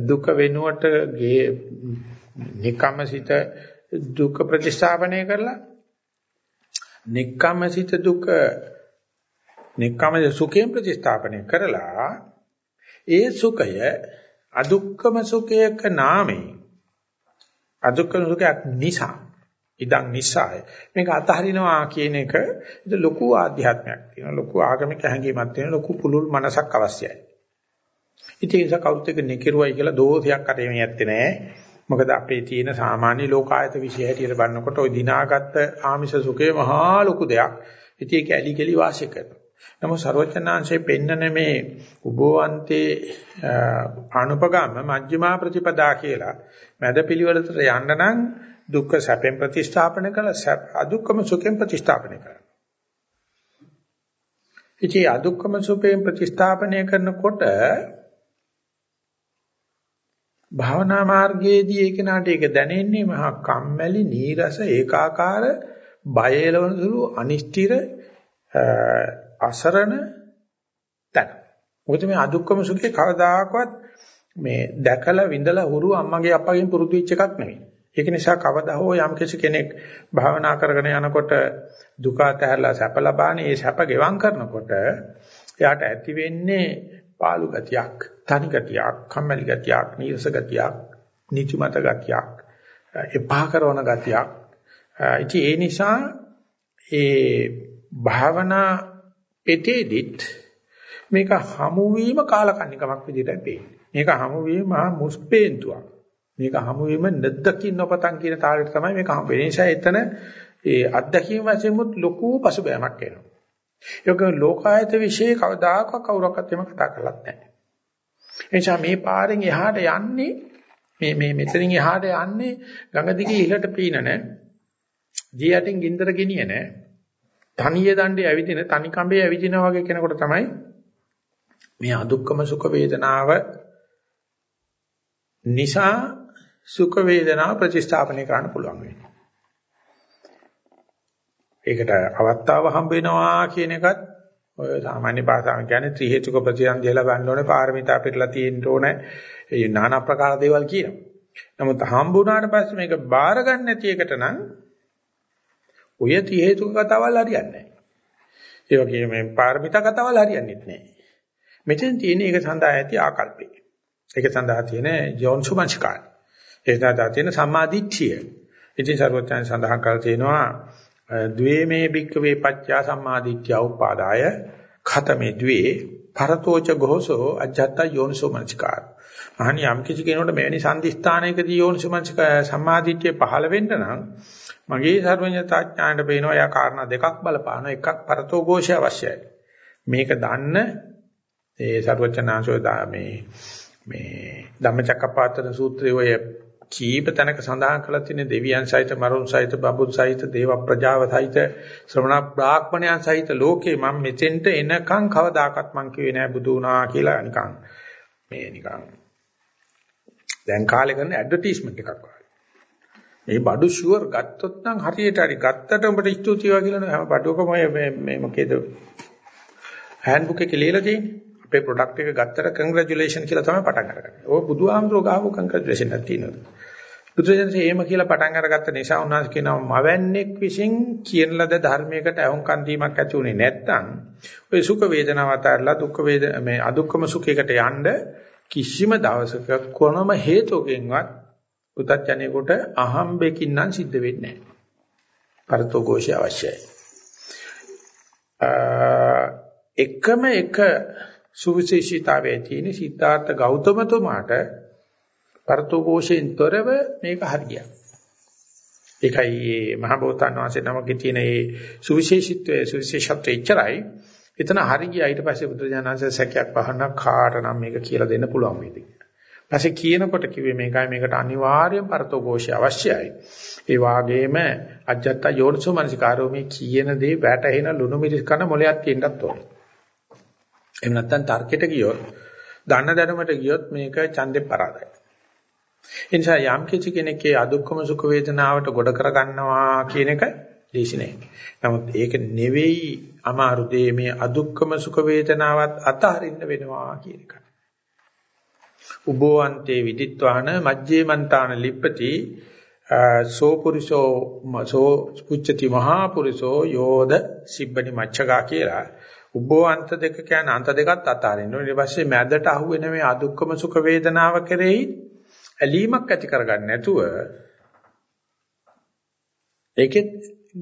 දුක වෙනුවට ගේ නිකම්මසිත දුක ප්‍රතිස්ථාපනය කරලා නිකම්මසිත දුක නිකම්ම සුඛයෙන් ප්‍රතිස්ථාපනය කරලා ඒ සුඛය අදුක්කම සුඛයක නාමයෙන් අදුක්කම සුඛයක් නිසා ඉදන් නිසාය. මේක අතහරිනවා කියන එක ලොකු ආධ්‍යාත්මයක් තියෙනවා. ලොකු ආගමික හැඟීමක් තියෙනවා. ලොකු පුලුල් මනසක් අවශ්‍යයි. ඉතින් ඒක කවුරුත් එක නිකිරුවයි කියලා දෝෂයක් අතේ මේ ඇත්තේ නෑ. මොකද අපේ තියෙන සාමාන්‍ය ලෝකායත විශ්ය හැටියට බලනකොට ওই දිනාගත්ත ආමිෂ සුඛේ මහා ලොකු දෙයක්. ඉතින් ඒක ඇලි ගලි වාසය කරනවා. නමුත් ਸਰවචනාංශයේ පෙන්නන මේ උභවන්තේ අනුපගම මජ්ක්‍ධිමා ප්‍රතිපදා කියලා මැද පිළිවෙලට යන්න නම් දුක්ඛ සැපෙන් ප්‍රතිස්ථාපන කළ අදුක්කම සුඛෙන් ප්‍රතිස්ථාපනය කරන්න. ඉතින් අදුක්කම සුඛෙන් ප්‍රතිස්ථාපනය කරනකොට භාවනා මාර්ගයේදී ඒක නාට ඒක දැනෙන්නේ මහා කම්මැලි නීරස ඒකාකාර බය එළවන සුළු අනිෂ්ඨිර අසරණ තැන. මොකද මේ අදුක්කම සුඛේ කවදාකවත් මේ දැකලා විඳලා හුරු අම්මගේ අප්පගෙන් පුරුදු වෙච්ච එකක් නෙවෙයි. ඒක නිසා කවදා හෝ යම් කෙනෙක් භාවනා කරගෙන යනකොට දුක ඇතහැරලා සැප ලබානේ ඒ සැප ගෙවම් කරනකොට එයාට ඇති වෙන්නේ පාළු ගතියක්, තනි ගතියක්, කම්මැලි ගතියක්, නීරස ගතියක්, නිචුමත ගතියක්, එපා කරන ගතියක්. ඉතින් ඒ නිසා ඒ භාවනා පෙතේදිත් මේක හමු වීම කාලකන්නිකමක් විදිහට පේන්නේ. මේක හමු වීම මහා මුස්පේන්තුවක්. මේක හමු වීම නැද්දකින් නොපතන් කියන තාලෙට තමයි මේක හම්බ වෙන්නේ. නිසා එතන ඒ අත්දැකීම් වශයෙන්මුත් ලොකු පසුබෑමක් එනවා. ඒක ලෝකායත વિશે කවදාකවත් කවුරක්වත් එම කතා කරලත් නැහැ. එනිසා මේ පාරෙන් එහාට යන්නේ මේ මේ මෙතනින් එහාට යන්නේ ගඟ දිගේ ඉහළට පීනන දී යටින් ගින්දර ගෙනියන තනිය දණ්ඩේ ඇවිදින තනි කඹේ ඇවිදිනා වගේ කෙනෙකුට තමයි මේ අදුක්කම සුඛ වේදනාව නිසා සුඛ වේදනාව ප්‍රතිස්ථාපනය කරන්න පුළුවන් වෙන්නේ. ඒකට අවස්ථාව හම්බ වෙනවා කියන එකත් ඔය සාමාන්‍ය භාෂාවෙන් කියන්නේ ත්‍රි හේතුක ප්‍රතිසන්දිය ලබන්න ඕනේ පාරමිතා පිරලා තියෙන්න ඕනේ. ඒ নানা ප්‍රකාර දේවල් කියනවා. නමුත් හම්බුණාට පස්සේ මේක බාර ගන්න නැති එකට නම් ඔය ත්‍රි හේතුක කතාවල් හරියන්නේ නැහැ. ඒ වගේම මේ පාරමිතා කතාවල් හරියන්නේ නැහැ. මෙතෙන් තියෙන එක සඳහා ඇති ආකල්පේ. ඒක සඳහා තියෙන යෝන්සුමංස්කාරය. ඒ සඳහා තියෙන සම්මාදිට්ඨිය. ඉතින් සර්වඥයන් සඳහන් කරලා තියෙනවා ද්වේමේ භික්කවේ පච්චා සම්මාදිට්ඨිය උපාදාය ඛතමේ ද්වේ පරතෝච ගෝසෝ අජත්ත යෝනිසෝමනස්කාර. අහනි යම් කිසි කෙනෙකුට මෙවැනි සම්දිස්ථානයකදී යෝනිසෝමනස්ක සම්මාදිට්ඨිය පහළ වෙන්න නම් මගේ සර්වඥතාඥාණයට පේනවා යා කාරණා දෙකක් බලපාන එකක් පරතෝ ഘോഷය අවශ්‍යයි. මේක දන්න ඒ සර්වඥාංශය මේ මේ ධම්මචක්කපවත්තන සූත්‍රයේ ඔය කීප තැනක සඳහන් කරලා තියෙන දෙවියන් සහිත මරුන් සහිත බබුන් සහිත දේව ප්‍රජාව සහිත ශ්‍රමණ බ්‍රාහ්මණයන් සහිත ලෝකේ මම මෙතෙන්ට එනකන් කවදාකවත් මං කිව්වේ නෑ බුදු වුණා කියලා නිකන් මේ නිකන් දැන් කාලේ කරන ඇඩ්වර්ටයිස්මන්ට් එකක් වගේ. මේ බඩු ෂුවර් ගත්තොත් නම් හරියට හරි ගත්තට උඹට ස්තුතියි වගේ කියලා හැම බඩුවකම මේ මේ මොකේද හෑන්ඩ්බුක් එකේ ලියලා තියෙන්නේ. අපේ ප්‍රොඩක්ට් එක ගත්තට කන්ග්‍රැචුලේෂන් කියලා තමයි පටන් අරගන්නේ. ඕක බුදුහාමුදුරුවෝ ගාව කන්ග්‍රැචුලේෂන් එකක් තියෙනවා. බුදුසෙන්සේ එහෙම කියලා පටන් අරගත්ත නිසා උන්වහන්සේ කියනවා මවන්නේක් විසින් කියන ලද ධර්මයකට අහුම්කන් දීමක් ඇති උනේ නැත්නම් ඔය සුඛ වේදනාව අතරලා දුක්ඛ වේද මේ අදුක්කම සුඛයකට යන්න කිසිම දවසක කොනම හේතුකින්වත් පුතත්ජනේකට අහම්බෙකින් නම් සිද්ධ වෙන්නේ නැහැ. පරතෝ ഘോഷය අවශ්‍යයි. එකම එක සුවිශේෂීතාවය තියෙන සිද්ධාර්ථ ගෞතමතුමාට පරතෝ ഘോഷයෙන් තොරව මේක හරියක්. ඒකයි මේ මහබෝතන් වහන්සේ නමකේ තියෙන මේ සුවිශේෂීත්වයේ සුවිශේෂත්වයේ ඉච්චරයි. එතන හරිය ඊට පස්සේ බුදුරජාණන් වහන්සේ සැකයක් වහන්න කාට නම් මේක කියලා දෙන්න පුළුවන් වේද කියලා. පස්සේ කියනකොට කිව්වේ මේකයි මේකට අනිවාර්යෙන් පරතෝഘോഷය අවශ්‍යයි. ඒ වාගේම අජත්ත යෝනිසෝ මනසිකාරෝ මේ කියන දේ වැටහෙන ලුණු මිරිස් කන මොලයක් තියෙන්නත් ඕනේ. එහෙම නැත්නම් තර්කයට ගියොත් දන්න දැනුමට ගියොත් මේක ඡන්දේ පරාදයි. ඒ නිසා යම් කිසි කෙනෙක්ගේ අදුක්කම සුඛ වේදනාවට ගොඩ කර ගන්නවා කියන එක ලේසි නෑ. නමුත් ඒක නෙවෙයි අමාරු දේ මේ අදුක්කම සුඛ වේදනාවත් අතහරින්න වෙනවා කියන එක. උබෝවන්තේ විදිත්වාන මජ්ජේ මන්තාන ලිප්පති සෝ පුරිසෝ සෝ පුච්චති මහා පුරිසෝ යෝද සිබ්බනි මච්චගා කියලා උබෝ අන්ත දෙක කියන්නේ අන්ත දෙකත් අතාරින්න ඕනේ. ඊට පස්සේ මැදට අහුවෙන මේ අදුක්කම සුඛ වේදනාව කෙරෙහි ඇලීමක් ඇති කරගන්න නැතුව ඒකෙත්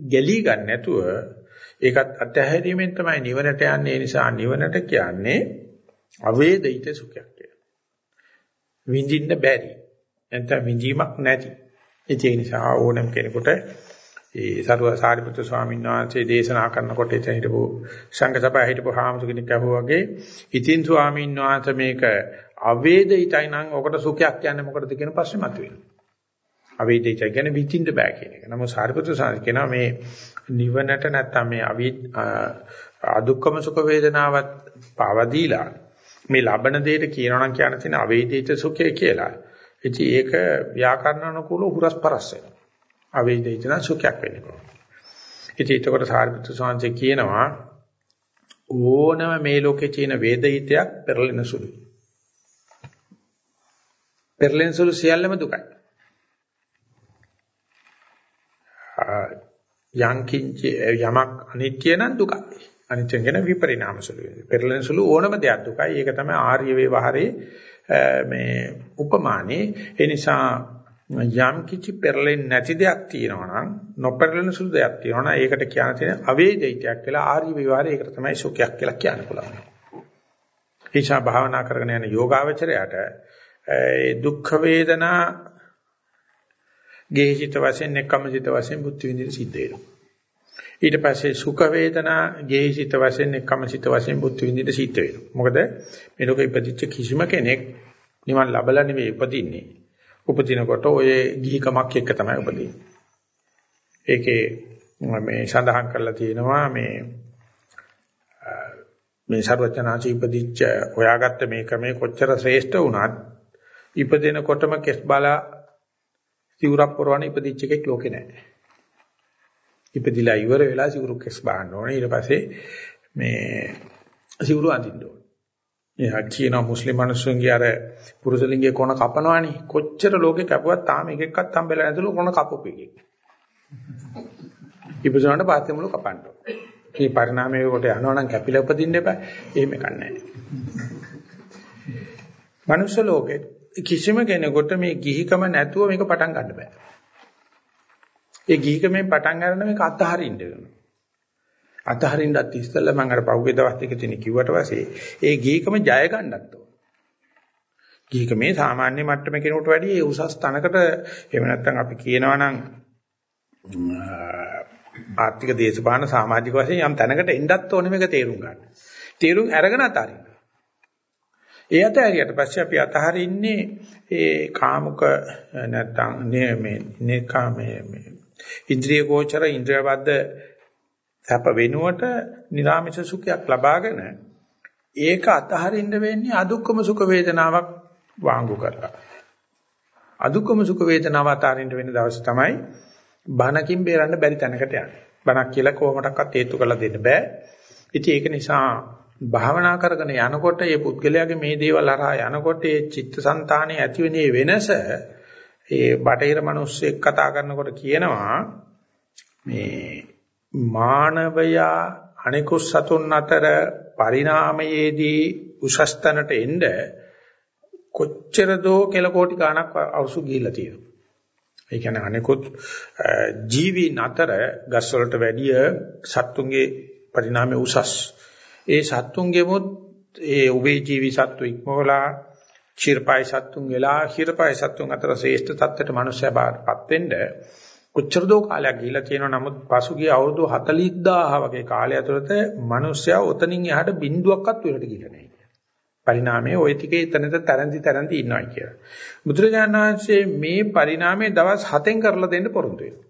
ගැලී ගන්න නැතුව ඒකත් අත්හැරීමෙන් තමයි නිවනට යන්නේ. ඒ නිසා නිවනට කියන්නේ අවේදිත සුඛයක් කියලා. විඳින්න බැරි. නැත්නම් විඳීමක් නැති. ඒ නිසා ඕනම කෙනෙකුට ඒ සරුව සාරිපුත්‍ර ස්වාමීන් වහන්සේ දේශනා කරනකොට එතන හිටපු සංඝ සභාවේ හිටපු හාමුදුර කෙනෙක් අහුවා වගේ ඉතින් ස්වාමීන් වහන්සේ මේක අවේදිතයි නම් ඔකට සුඛයක් කියන්නේ මොකටද කියන ප්‍රශ්නේ මතුවෙනවා. අවේදිතයි කියන්නේ විචින්ද බෑ කියන එක. නමුත් සාරිපුත්‍ර ස්වාමීන් කියනවා මේ නිවනට නැත්තම් මේ අවි අදුක්කම සුඛ වේදනාවත් පාවා දීලා මේ ලබන දෙයට කියනවා නම් කියන තියෙන අවේදිත සුඛය කියලා. ඉතින් ඒක ව්‍යාකරණ අනුකූලව හුරස්පරස් වෙනවා. අවේදිත නම් සුඛයක් වෙන්නේ කොහොමද? ඉතින් ඒකට සාරිපුත්‍ර ස්වාමීන් කියනවා ඕනම මේ ලෝකේ තියෙන වේදිතයක් පෙරලෙන සුළුයි. පෙරලෙන සුළු සියල්ලම දුකයි. යම් කිංච යමක් අනිත්‍ය නම් දුකයි. අනිත්‍ය කියන විපරිණාම සුළු. පෙරලෙන සුළු ඕනම දෙයක් දුකයි. ඒක තමයි ආර්ය වේවහරේ මේ උපමානේ. ඒ නිසා යම් කිසි පෙරලෙන්නේ නැති දෙයක් තියෙනවා නම් නොපෙරලෙන සුළු දෙයක් තියෙනවා නම් ඒකට කියන තියෙන අවේදිතයක් කියලා ආර්ය විවරය ඒකට තමයි සුඛයක් කියලා කියන්න පුළුවන්. ඒචා භාවනා කරගෙන යන යෝගාවචරයට ඒ දුක්ඛ වේදනා ගේහිත වශයෙන් එක්කමසිත වශයෙන් බුද්ධ විඳින සිද්ධ වෙනවා. ඊට පස්සේ සුඛ වේදනා ගේහිත වශයෙන් එක්කමසිත වශයෙන් බුද්ධ විඳින සිද්ධ වෙනවා. මොකද මේ ලෝකෙ ඉපදිච්ච කිසිම කෙනෙක් නිවන් ලබලා නෙවෙයි ඉපදින්නේ. උපදිනකොට ඔය ගිහිකමක් එක්ක තමයි උපදින්නේ. ඒකේ මේ සඳහන් කරලා තියෙනවා මේ මේ ਸਰවඥාචි ඉපදිච්ච හොයාගත්ත මේ ක්‍රමේ කොච්චර ශ්‍රේෂ්ඨ වුණත් ඉපදෙනකොටම කෙස් බලා සිවුරක් පොරවන ඉපදිච්ච එකෙක් ලෝකේ නැහැ. ඉපදිලා ඉවර වෙලා සිවුරු කෙස් බාන්න ඕනේ. ඊට පස්සේ මේ සිවුරු අඳින්න ඕන. එයා කියනවා මුස්ලිම් මිනිස්සුන්ගේ අර පුරුෂලිංගයේ කොන කපනවානේ කොච්චර ලෝකේ කැපුවත් තාම එක එකක්වත් හම්බෙලා නැතුළු කොන කපපු එකේ. ඉපසුනට පස්සේ මුළු කපන්න ඕන. මේ පරිණාමයේ කොට යනවා නම් කැපිලා උපදින්න එපා. එහෙම කන්නේ නැහැ. මනුෂ්‍ය ලෝකේ කිසිම කෙනෙකුට මේ ගිහිකම නැතුව මේක පටන් ගන්න බෑ. ඒ ගිහිකමෙන් පටන් ගන්න මේක අත්හරින්න වෙනවා. අතහරින්නත් ඉස්සෙල්ලා මම අර පහුගිය දවස් දෙක තින කිව්වට පස්සේ ඒ ගීකම ජය ගන්නත් ඕන. ගීකමේ සාමාන්‍ය මට්ටමේ කෙනෙකුට වැඩිය ඒ උසස් තැනකට එහෙම නැත්නම් අපි කියනවා නම් ආර්ථික දේශපාලන සමාජික වශයෙන් යම් තැනකට එන්නත් ඕනේ මේක තේරුම් ගන්න. තේරුම් අරගෙන අතාරින්න. ඒ අතහැරියට පස්සේ අපි අතහරින්නේ ඒ කාමුක නැත්නම් මේ නේකාමේ මේ ඉන්ද්‍රිය ගෝචර ඉන්ද්‍රියවද්ද සැප වෙනුවට නිරාමිෂ සුඛයක් ලබාගෙන ඒක අතහරින්න වෙන්නේ අදුක්කම සුඛ වේදනාවක් වාංගු කරලා. අදුක්කම සුඛ වේදනාව අතහරින්න වෙන දවස් තමයි බණකින් බේරන්න බැරි තැනකට යන්නේ. බණක් කියලා කොහොමඩක්වත් හේතු කරලා දෙන්න බෑ. ඉතින් ඒක නිසා භාවනා කරගෙන යනකොට මේ පුද්ගලයාගේ මේ දේවල් හරහා යනකොට ඒ චිත්තසංතානයේ ඇතිවෙන වෙනස ඒ බටහිර මිනිස්සෙක් කතා කරනකොට කියනවා මේ මානවයා අනිකුත් සතුන් අතර පරිණාමයේදී උසස් තැනට එන්න කොච්චර දෝ කෙල කෝටි ගණක් අවසු ගිහිල්ලා තියෙනවා. ඒ කියන්නේ අනිකුත් ජීවීන් අතර ගස් වලට වැඩිය සත්තුන්ගේ පරිණාමය උසස්. ඒ සත්තුන්ගෙමුත් ඒ උභේ ජීවි සත්තු ඉක්මවලා ක්ෂීරපායි සත්තුන් වෙලා ක්ෂීරපායි සත්තුන් අතර ශ්‍රේෂ්ඨ තත්ත්වයට මනුස්සයා බාටපත් වෙන්න කොච්චර දෝ කාලයක් ගිහිලා තියෙනවා නමුත් පසුගිය අවුරුදු 40000 වගේ කාලය ඇතුළත මිනිස්සයා ඔතනින් එහාට බිඳුවක්වත් උඩට ගිහිලා නැහැ. පරිණාමයේ ওই ටිකේ එතනට තරන්දි තරන්දි ඉන්නවා කියලා. බුදුරජාණන් වහන්සේ මේ පරිණාමයේ දවස් 7න් කරලා දෙන්න පොරොන්දු වෙනවා.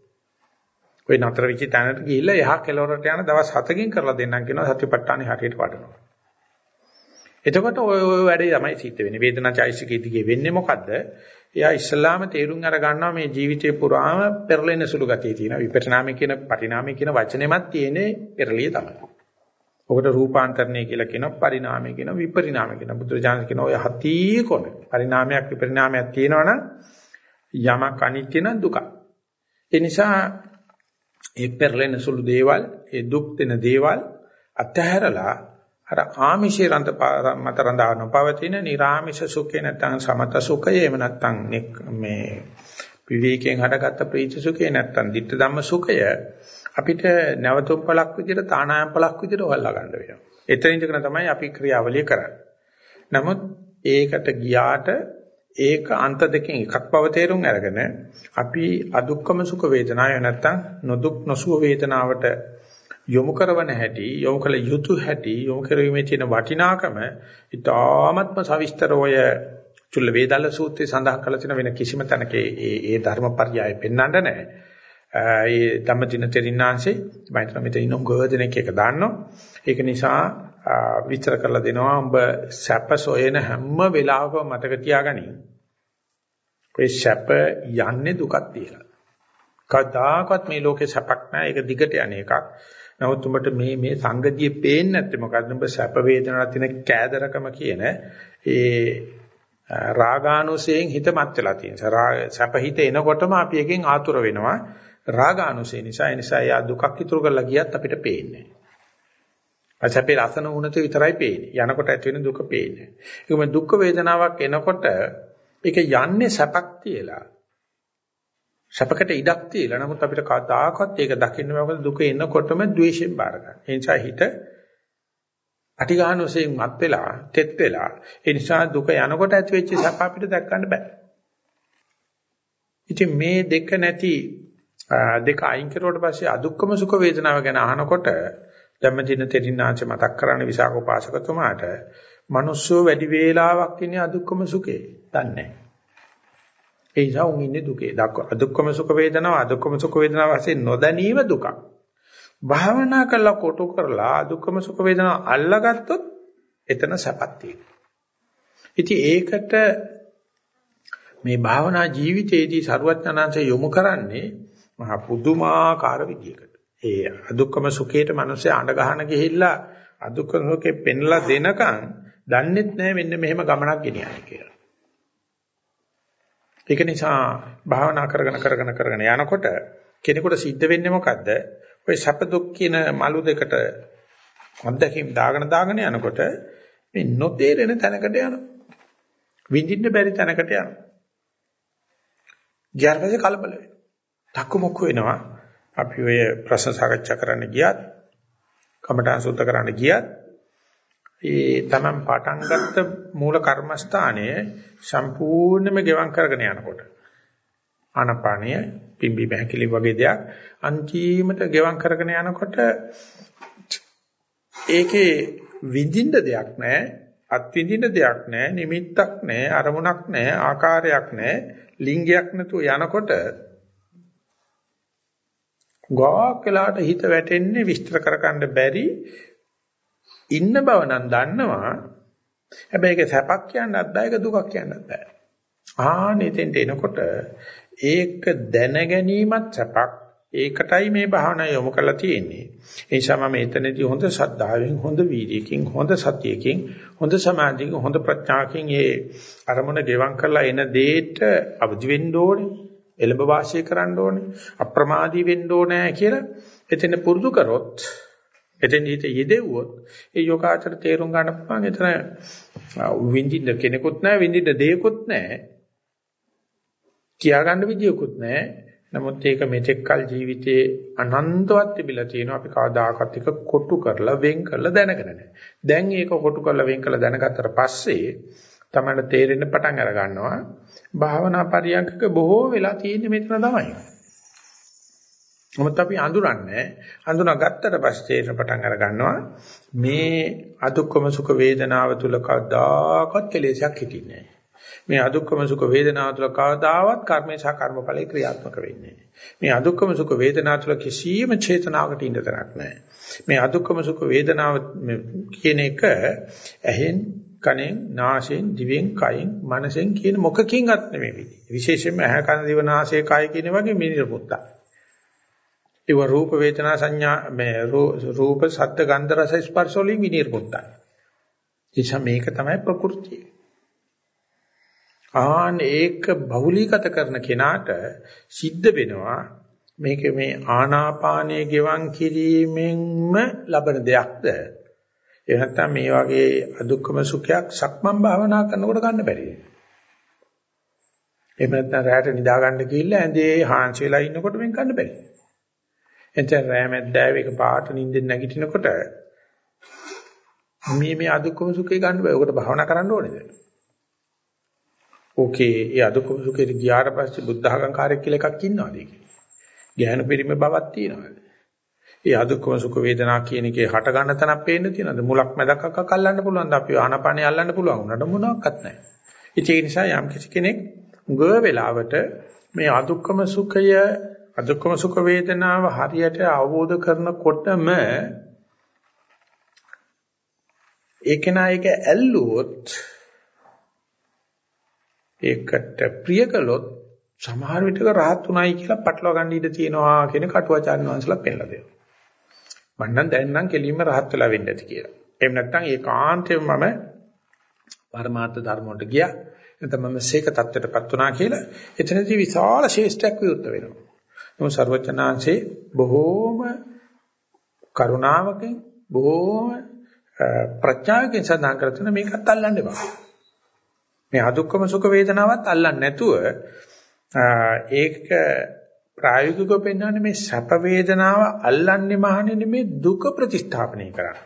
ওই නතර වෙච්ච තැනට ගිහිල්ලා එහා කෙළවරට යන දවස් 7කින් කරලා දෙන්නම් කියනවා සත්‍යපට්ඨානෙ හරියට වඩනවා. එතකොට ඔය ඔය වැඩේ තමයි සිද්ධ වෙන්නේ. වේදනා චෛසිකයේ දිගේ වෙන්නේ මොකද්ද? එයා ඉස්ලාම තේරුම් අර ගන්නවා මේ ජීවිතේ පුරාම පෙරලෙන සුළු ගතිය තියෙනවා. විපරිණාමය කියන පරිණාමය කියන වචනේමත් තියෙන්නේ පෙරලිය තමයි. ඔකට රූපාන්තරණය කියලා කියනවා පරිණාමය කියන විපරිණාමය කියන බුදුරජාණන් කියන ඔය හති කොන පරිණාමයක් විපරිණාමයක් තියෙනවනම් යමක් අනිත්‍ය නම් දුක. ඒ නිසා ඒ පෙරලෙන සුළු දේවල්, ඒ දුක් දෙන දේවල් අත්හැරලා අර ආමිෂේ රඳ මත රඳාන පවතින නිර්ආමිෂ සුඛේ නැත්නම් සමත සුඛය එහෙම නැත්නම් මේ විවේකයෙන් හටගත්ත ප්‍රීති සුඛේ නැත්නම් ditta ධම්ම සුඛය අපිට නැවතුම් පලක් විදිහට තානායම් පලක් විදිහට හොල්ලා ගන්න වෙනවා. එතන ඉඳගෙන තමයි අපි ක්‍රියාවලිය කරන්නේ. නමුත් ඒකට ගියාට ඒක අන්ත දෙකෙන් එකක් බව තේරුම් අරගෙන අපි අදුක්කම සුඛ වේදනාව නැත්නම් නොදුක් නොසුව වේදනාවට යොමු කරවන හැටි යොමු කළ යුතු හැටි යොමු කිරීමේ තියෙන වටිනාකම ඉතාමත්ම සවිස්තර ඔය චුල්ල වේදල්ල සූත්‍රයේ සඳහන් කරලා තියෙන වෙන කිසිම තැනක ඒ ඒ ධර්මපර්යාය පෙන්වන්න නැහැ. ඒ ධම්මදින තෙරින්නාංශේ මම හිතන මෙතන ඉන්න ගොඩනෙක් එක දාන්නවා. ඒක නිසා විස්තර කරලා දෙනවා උඹ සැප සොයන හැම වෙලාවකම මතක තියාගනින්. ඒ සැප යන්නේ දුකක් තියලා. කවදාකවත් මේ ලෝකේ සැපක් නැහැ. ඒක දිගට යන එකක්. නමුත් උඹට මේ මේ සංගතිය පේන්නේ නැත්තේ මොකද්ද? උඹ සැප වේදනාවක් තියෙන කෑදරකම කියන ඒ රාගානුසයෙන් හිත මත් වෙලා තියෙනවා. සැප හිත එනකොටම අපි එකෙන් ආතුර වෙනවා. රාගානුසය නිසා ඒ නිසා යා දුකක් ඉතුරු කරලා ගියත් අපිට පේන්නේ නැහැ. සැපේ රසන වුණත විතරයි පේන්නේ. යනකොට ඇති වෙන දුක පේන්නේ. ඒකම දුක් වේදනාවක් එනකොට ඒක යන්නේ සැපක් තියලා. සැපකට ඉඩක් තියලා නමුත් අපිට කවදාකවත් ඒක දකින්න මොකද දුක එනකොටම ද්වේෂයෙන් බාර ගන්න. ඒ නිසා හිත අටිගානෝසයෙන් මත් වෙලා, තෙත් වෙලා. ඒ නිසා දුක යනකොට ඇති වෙච්ච සැප අපිට දැක් ගන්න බෑ. ඉතින් මේ දෙක නැති දෙක අයින් කරුවට පස්සේ අදුක්කම සුඛ වේදනාව ගැන අහනකොට ධම්මදින තෙරින්නාංශ මතක් කරන්නේ විසාක උපාසකතුමාට මිනිස්සු වැඩි වේලාවක් ඉන්නේ අදුක්කම සුඛේ. දන්නේ නැහැ. ඒ නිසා උන් ඉන්නේ දුකේ. අදුක්කම සුඛ වේදනාව අදුක්කම සුඛ වේදනාව වශයෙන් නොදැනීම දුකක්. භාවනා කළා කොටු කරලා අදුක්කම සුඛ වේදනාව අල්ලගත්තොත් එතන සැපක් තියෙනවා. ඉතින් ඒකට මේ භාවනා ජීවිතයේදී සරුවඥාන්සේ යොමු කරන්නේ මහා පුදුමාකාර විදියකට. ඒ අදුක්කම සුඛයට මිනිස්සු අඬ ගහන ගිහිල්ලා අදුක්කම සුඛේ පෙන්ලා දෙනකන් දන්නෙත් නැහැ මෙන්න මෙහෙම ගමනක් ගෙනියන්නේ කියලා. ඒක නිසා භාවනා කරගෙන කරගෙන කරගෙන යනකොට කෙනෙකුට සිද්ධ වෙන්නේ මොකද්ද? ওই සැප දුක් කියන මලු දෙකට අත්දැකීම් දාගෙන දාගෙන යනකොට මේ නොතේරෙන තැනකට යනවා. විඳින්න බැරි තැනකට යනවා. ඊට පස්සේ කලබල වෙනවා. තක්කු මුක්කු වෙනවා. අපි ඔය ප්‍රශ්න සාකච්ඡා කරන්න ගියත් කමඨාන් සුද්ධ කරන්න ගියත් ඒ තමන් පටන් ගත්ත මූල කර්මස්ථානය සම්පූර්ණයෙන්ම ගෙවම් කරගෙන යනකොට ආනපානය පිම්බි බහැකිලි වගේ දෙයක් අන්තිමට ගෙවම් කරගෙන යනකොට ඒකේ විඳින්න දෙයක් නැහැ අත්විඳින්න දෙයක් නැහැ නිමිත්තක් නැහැ අරමුණක් නැහැ ආකාරයක් නැහැ ලිංගයක් නැතුව යනකොට ගාක් වෙලාට හිත වැටෙන්නේ විස්තර කරගන්න බැරි ඉන්න බව නම් දන්නවා. හැබැයි ඒක සැපක් කියන්නත් බෑ ඒක දුකක් කියන්නත් බෑ. ආනෙතෙන්ට එනකොට ඒක දැන ගැනීමත් සැපක්. ඒකටයි මේ භාවනා යොමු කරලා තියෙන්නේ. ඒ නිසා මම එතනදී හොඳ ශ්‍රද්ධාවෙන් හොඳ වීර්යයෙන් හොඳ සතියකින් හොඳ සමාධියකින් හොඳ ප්‍රඥාවකින් ඒ අරමුණ ගෙවම් කරලා එන දෙයට අවදි වෙන්න ඕනේ. එළඹ වාසය කරන්න ඕනේ. අප්‍රමාදී වෙන්න ඕනේ කියලා එතන පුරුදු කරොත් එතෙන් හිත යෙදෙව්වොත් ඒ යෝගාචර තේරුම් ගන්න පුළුවන් එතන විඳින්න කෙනෙකුත් නැහැ විඳින්න දෙයක්වත් නැහැ කියාගන්න විදියකුත් නැහැ නමුත් ඒක මෙතෙක් කල ජීවිතේ අනන්තවත් තිබිලා තියෙනවා අපි කවදාකවත් එක කොටු කරලා වෙන් කරලා දැනගෙන නැහැ. දැන් ඒක කොටු කරලා වෙන් කරලා දැනගත්තට පස්සේ තමයි තේරෙන්න පටන් අර ගන්නවා භාවනා පරියන්කක බොහෝ වෙලා තියෙන්නේ මෙතන තමයි. මොකද අපි අඳුරන්නේ අඳුනා ගත්තට පස්සේ තේරෙන පටන් අර ගන්නවා මේ අදුක්කම සුඛ වේදනාව තුල කවදාකවත් කෙලෙසක් හිටින්නේ නැහැ. මේ අදුක්කම සුඛ වේදනාව තුළ කවදාවත් කර්මේ සහ කර්මඵලේ ක්‍රියාත්මක වෙන්නේ මේ අදුක්කම සුඛ වේදනාව තුළ කිසියම් චේතනාවකට ඉන්න තරක් නැහැ. මේ අදුක්කම සුඛ වේදනාව කියන එක ඇහෙන් කනෙන් නාසයෙන් දිවෙන් කයින් මනසෙන් කියන මොකකින්වත් නෙමෙයි. විශේෂයෙන්ම ඇහ කන දිව නාසය කය කියන වගේ මිනිර පුත්තා. ඒව රූප වේදනා සංඥා මේ රූප සත්ත්ව ගන්ධ රස ස්පර්ශ වලින් විනිර්මුක්තයි. එනිසා මේක තමයි ප්‍රകൃතිය. ආන ඒක බහුලීගත කරන කෙනාට සිද්ධ වෙනවා මේක මේ ආනාපානයේ ගෙවන් කිරීමෙන්ම ලබන දෙයක්ද? එහෙ නැත්නම් මේ වගේ අදුක්කම සුඛයක් සක්මන් භාවනා කරනකොට ගන්න බැරිද? එහෙම නැත්නම් රැයට නිදා ගන්න ගිහිල්ලා ඇඳේ හාන්සි වෙලා ඉන්නකොට මේක ගන්න බැරිද? එතෙන් රැය මැද්දාවේ එක පාට නිින්දෙන් නැගිටිනකොට මේ මේ අදුක්කම සුඛේ ගන්න බෑ. ඔකට භාවනා කරන්න ඕනේද? ඕකේ ඒ අදුක්කම සුඛේට ගියාට පස්සේ බුද්ධඝං කාර්යයක් කියලා එකක් ඉන්නවාද ඒකේ? ගැහණු පිරිමි බවක් තියෙනවද? ඒ අදුක්කම සුඛ වේදනා කියන එකේ හට ගන්න තැනක් පේන්න තියෙනවද? මුලක් මැදක් අක්කක් අල්ලන්න පුළුවන්ද? අපි ආනපනේ අල්ලන්න පුළුවන් උනට මොනවත් නැහැ. ඒ නිසා යම් කිසි කෙනෙක් ගොව වෙලාවට මේ අදුක්කම සුඛය අදුක්කම සුඛ වේදනාව හරියට අවබෝධ කරනකොටම ඒක නා එක ඇල්ලුවොත් ඒකට ප්‍රිය කළොත් සමහර විටක rahat උනායි කියලා පටලවා ගන්න ඉඩ තියෙනවා කියන කටුවාචාර්ය වංශලා පෙන්නලා දෙනවා. මම නම් දැන් නම් කෙලින්ම rahat වෙලා වෙන්න ඇති කියලා. එහෙම නැත්නම් ඒකාන්තයෙන් මම පරමාර්ථ ධර්ම වලට ගියා. නැත්නම් මම සීක தත්ත්වයටපත් වුණා කියලා එතනදී විශාල ශේෂ්ඨයක් විවෘත වෙනවා. මොහොත ਸਰවචනාංශේ බොහෝම කරුණාවකින් බොහෝම ප්‍රඥාවකින් සඳහන් කරන මේකත් අල්ලන්න එපා. මේ අදුක්කම සුඛ වේදනාවත් අල්ලන්නේ නැතුව ඒක ප්‍රායෝගිකව පෙන්වන්නේ මේ සැප වේදනාව අල්ලන්නේ මහන්නේ මේ දුක ප්‍රතිස්ථාපනය කරන්න.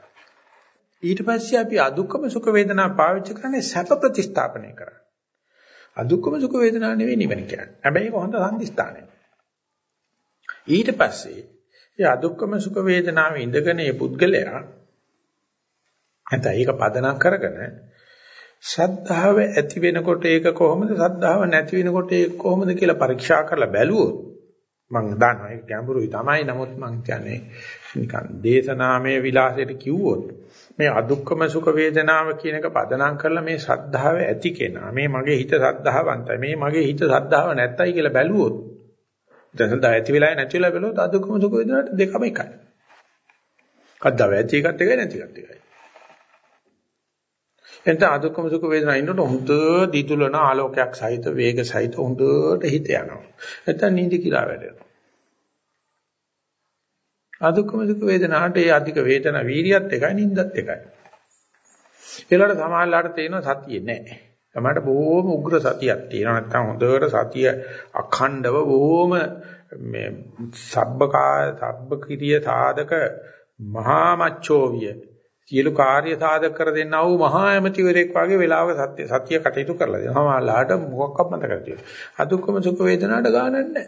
ඊට පස්සේ අපි අදුක්කම සුඛ වේදනාව පාවිච්චි කරන්නේ සැප ප්‍රතිස්ථාපනය කරන්න. අදුක්කම සුඛ වේදනාව නෙවෙයි නිවන කියන්නේ. හැබැයි ඒක හොඳ සම්දිස්ථානයක්. ඊට පස්සේ ඒ අදුක්කම සුඛ වේදනාව ඉඳගෙන මේ පුද්ගලයා නැත්නම් ඒක පදනම් කරගෙන ශ්‍රද්ධාව ඇති වෙනකොට ඒක කොහොමද? ශ්‍රද්ධාව නැති වෙනකොට ඒක කොහොමද කියලා පරීක්ෂා කරලා බැලුවොත් මම දන්නවා ඒක ගැඹුරුයි තමයි. නමුත් මම කියන්නේ නිකන් දේශනාමය විලාසයට කිව්වොත් මේ අදුක්කම සුඛ වේදනාව කියන එක පදනම් කරලා මේ ශ්‍රද්ධාව ඇති කෙනා මේ මගේ හිත ශ්‍රද්ධාවන්තයි මේ මගේ හිත ශ්‍රද්ධාව නැත්තයි කියලා බැලුවොත් දැන් ශ්‍රද්ධාව ඇති වෙලා නැති වෙලා බැලුවොත් අදුක්කම සුඛ වේදනාවට දෙකම එකයි කද්දාව ඇති එකත් එකයි නැති එකත් එකයි. එතන අදුක්කම සුඛ වේදනා ඉන්නකොට හොඳ දිදුලන ආලෝකයක් සහිත වේග සහිත හොඳට හිත යනවා. නැත්නම් නිදි කියලා වැඩෙනවා. අදුක්කම සුඛ වේදනාට ඒ අධික වේදනා වීරියත් එකයි නින්දත් එකයි. ඒලට සමාහලට තේනවා සතියේ නැහැ. තමයි බොහොම උග්‍ර සතියක් තියෙනවා නැත්නම් හොඳට සතිය අඛණ්ඩව බොහොම මේ සබ්බකා සබ්බකිරිය සාධක මහා මච්චෝවිය සියලු කාර්ය සාධක කර දෙන්නා වූ මහා ඇමතිවරයෙක් වගේ වෙලාවක සත්‍ය සත්‍ය කටයුතු කරලා දෙනවා. සමහරලාට මොකක්වත් මතක නැතිව. අදුක්කම සුඛ වේදනාට ගානක් නැහැ.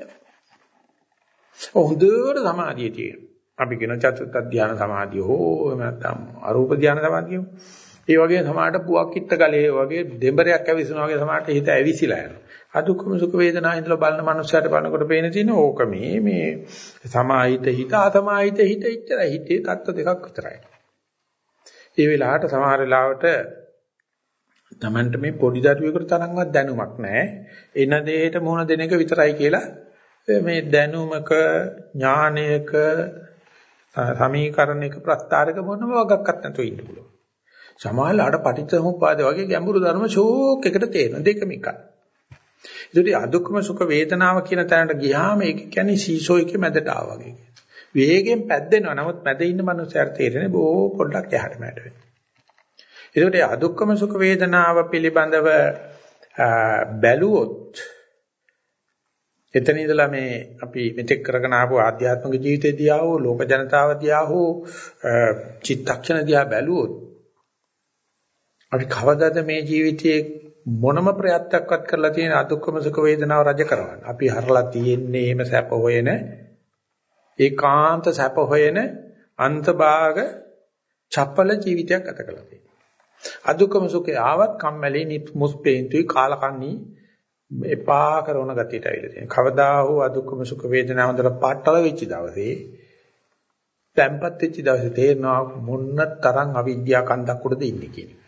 හොඳට සමාධිය තියෙනවා. අපි කියන චතුත් ධානය සමාධිය හෝ නැත්නම් අරූප ධානය සමාධිය. ඒ වගේ සමාහට පුවක් කිත්ත ගලේ වගේ දෙඹරයක් ඇවිස්සනා වගේ සමාහට හිත ඇවිසිලා යනවා. අදුක්කම සුඛ වේදනා ඉඳලා බලන මනුස්සයට බලනකොට පේන තියෙන ඕක මේ මේ සමාහිත හිත අසමාහිත හිත ඉච්චරයි. හිතේ தত্ত্ব දෙකක් විතරයි. ඒ වෙලාවට සමහර වෙලාවට Tamanට මේ පොඩි දරුවෙකුට තරම්වත් දැනුමක් නැහැ. එන දෙයට මුහුණ දෙන එක විතරයි කියලා මේ දැනුමක ඥානයක සමීකරණයක ප්‍රස්ථාරක මොනම වගක්වත් නැතුව ඉන්න පුළුවන්. සමහරලාට පටිච්චසමුප්පාද වගේ ගැඹුරු ධර්ම ෂෝක් එකට තේරෙන දෙකම එකයි. ඒකට අදුක්කම සුඛ වේදනාව කියන තැනට ගියාම ඒක කියන්නේ සීසෝ එකේ මැදට ආවා වගේ. වේගෙන් පැද්දෙනවා. නමුත් මැද ඉන්න මනුස්සයර තේරෙන්නේ බොහෝ පොඩ්ඩක් එහාට මැට වෙනවා. ඒකට අදුක්කම සුඛ වේදනාව පිළිබඳව බැලුවොත් එතන ඉඳලා මේ අපි මෙතෙක් කරගෙන ආපු ආධ්‍යාත්මික ජීවිතය දිහා හෝ ලෝක ජනතාව දිහා හෝ චිත්තක්ෂණ දිහා බැලුවොත් අපි කවදාද මේ ජීවිතයේ මොනම ප්‍රයත්නයක්වත් කරලා තියෙන අදුක්කම සුඛ වේදනාව රජ කරවන්න. අපි හරලා තියෙන්නේ එහෙම සැප හොයන ඒකාන්ත සැප හොයන අන්තභාග චපල ජීවිතයක් ගත කළා තියෙනවා. අදුක්කම සුඛේ ආවත් කම්මැලි මුස්පේන්තුයි කාලකන්ණී එපා කරන ගතියට ඇවිල්ලා තියෙනවා. කවදා හෝ අදුක්කම සුඛ වේදනාව හොඳට පාටල වෙච්ච දවසේ තැම්පත් වෙච්ච දවසේ තේරෙනවා මොන්න තරම් අවිද්‍යා කන්දක් උඩද ඉන්නේ කියන එක.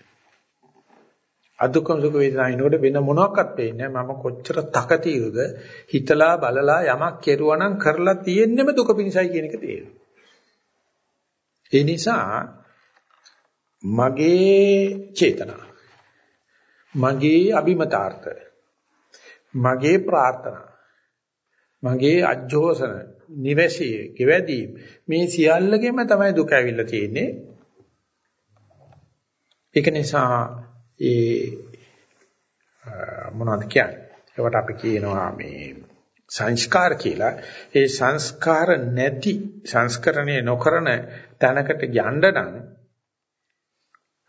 අදුක්කම සුඛ වේදනාවිනෝඩ වෙන මොනවත් පේන්නේ මම කොච්චර තකතිරුද හිතලා බලලා යමක් කෙරුවා නම් කරලා තියෙන්නෙම දුක පිණිසයි කියන එක තේරෙනවා. ඒ නිසා මගේ චේතනා මගේ අභිමතාර්ථ මගේ ප්‍රාර්ථනා මගේ අජෝසන නිවැසිය කෙවැදීම් මේ සියල්ලගෙම තමයි දුක ඇවිල්ලා තියෙන්නේ ඒක නිසා ඒ මොනවද කියන්නේ? ඒකට අපි කියනවා මේ සංස්කාර කියලා. ඒ සංස්කාර නැති සංස්කරණය නොකරන තැනකට යන්න නම්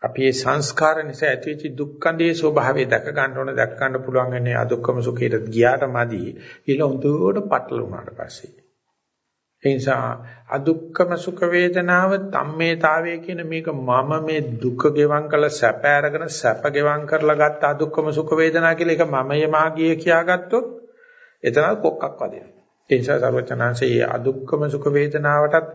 අපි මේ සංස්කාර නිසා ඇතිවෙච්ච දුක්ඛන්දේ ස්වභාවය දැක ගන්න ඕන දැක ගන්න පුළුවන් වෙන්නේ අදුක්කම සුඛයට ගියාට මදි. ඊළ හොඳට පටල වුණාට පස්සේ. ඒ නිසා අදුක්කම සුඛ වේදනාව තම්මේතාවය කියන මේක මම මේ දුක ගෙවම් කළ සැප අරගෙන සැප ගෙවම් කරලා ගත්ත අදුක්කම සුඛ වේදනා කියලා එක මමයේ මාගිය කියාගත්තොත් එතන කොක්කක් වදිනවා. ඒ නිසා සර්වචනාංශයේ අදුක්කම සුඛ වේදනාවටත්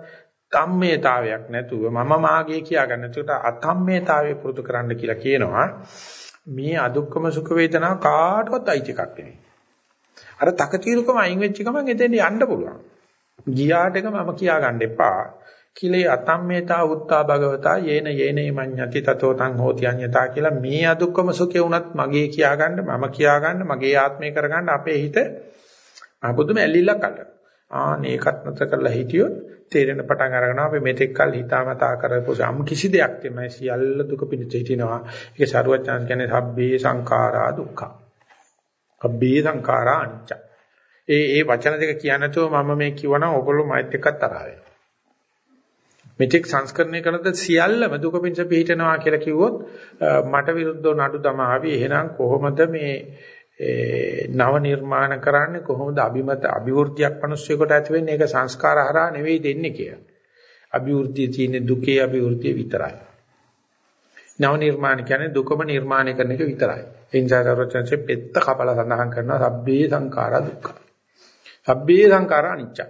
තම්මේතාවයක් නැතුව මම මාගේ කියාගන්න. ඒකට අතම්මේතාවය පුරුදු කරන්න කියලා කියනවා. මේ අදුක්කම සුඛ වේදනාව කාටවත් අයිති එකක් නෙවෙයි. අර තකතිරුකම අයින් වෙච්ච ගමන් එතෙන් යන්න පුළුවන්. ගියාට එක මම කියා ගන්න එපා. කිලේ අතම්මේතා උත්තා භගවතා යේන යේනේ මඤ්ඤති තතෝ තං හෝති අඤ්ඤතා කියලා මේ අදුක්කම සුඛේ උනත් මගේ කියා ගන්න මම කියා ගන්න මගේ ආත්මය කරගන්න අපේ හිත අබුදුම ඇලිල්ලක් අල්ලන. ආන ඒකත් නැතර කරලා හිටියොත් තේරෙන පටන් අරගෙනවා අපි මෙතෙක් කල් හිතාමතා කරපු සම් කිසි දෙයක් තමයි සියල්ල දුක පිණිස හිටිනවා. ඒක සරුවචාන් කියන්නේ සබ්බේ සංඛාරා දුක්ඛ. අබ්බේ සංඛාරා අනිච්ච. ඒ ඒ වචන දෙක කියන්නේ නැතුව මම මේ කිව්වනම් ඔයගොල්ලෝ මයිත් එක්කත් තරහ වෙනවා. මෙතෙක් සංස්කරණය කරනද සියල්ලම දුක පිණිස පිහිටනවා කියලා කිව්වොත් මට විරුද්ධව නඩු දමාවි. එහෙනම් කොහොමද මේ නව නිර්මාණ කරන්නේ කොහොමද අභිමත අභිවෘද්ධියක් මිනිස්සුෙකුට ඇති වෙන්නේ ඒක සංස්කාර හරහා නෙවෙයි දෙන්නේ කියලා. අභිවෘද්ධිය තියෙන්නේ දුකේ අභිවෘද්ධිය විතරයි. නව නිර්මාණ කියන්නේ දුකම නිර්මාණය කරන එක විතරයි. ඒ නිසා සර්වචන්සේ පෙත්ත කපලා සඳහන් කරනවා සබ්බේ සංඛාරා දුක්ඛ. සබ්බේ සංඛාරා අනිච්චයි.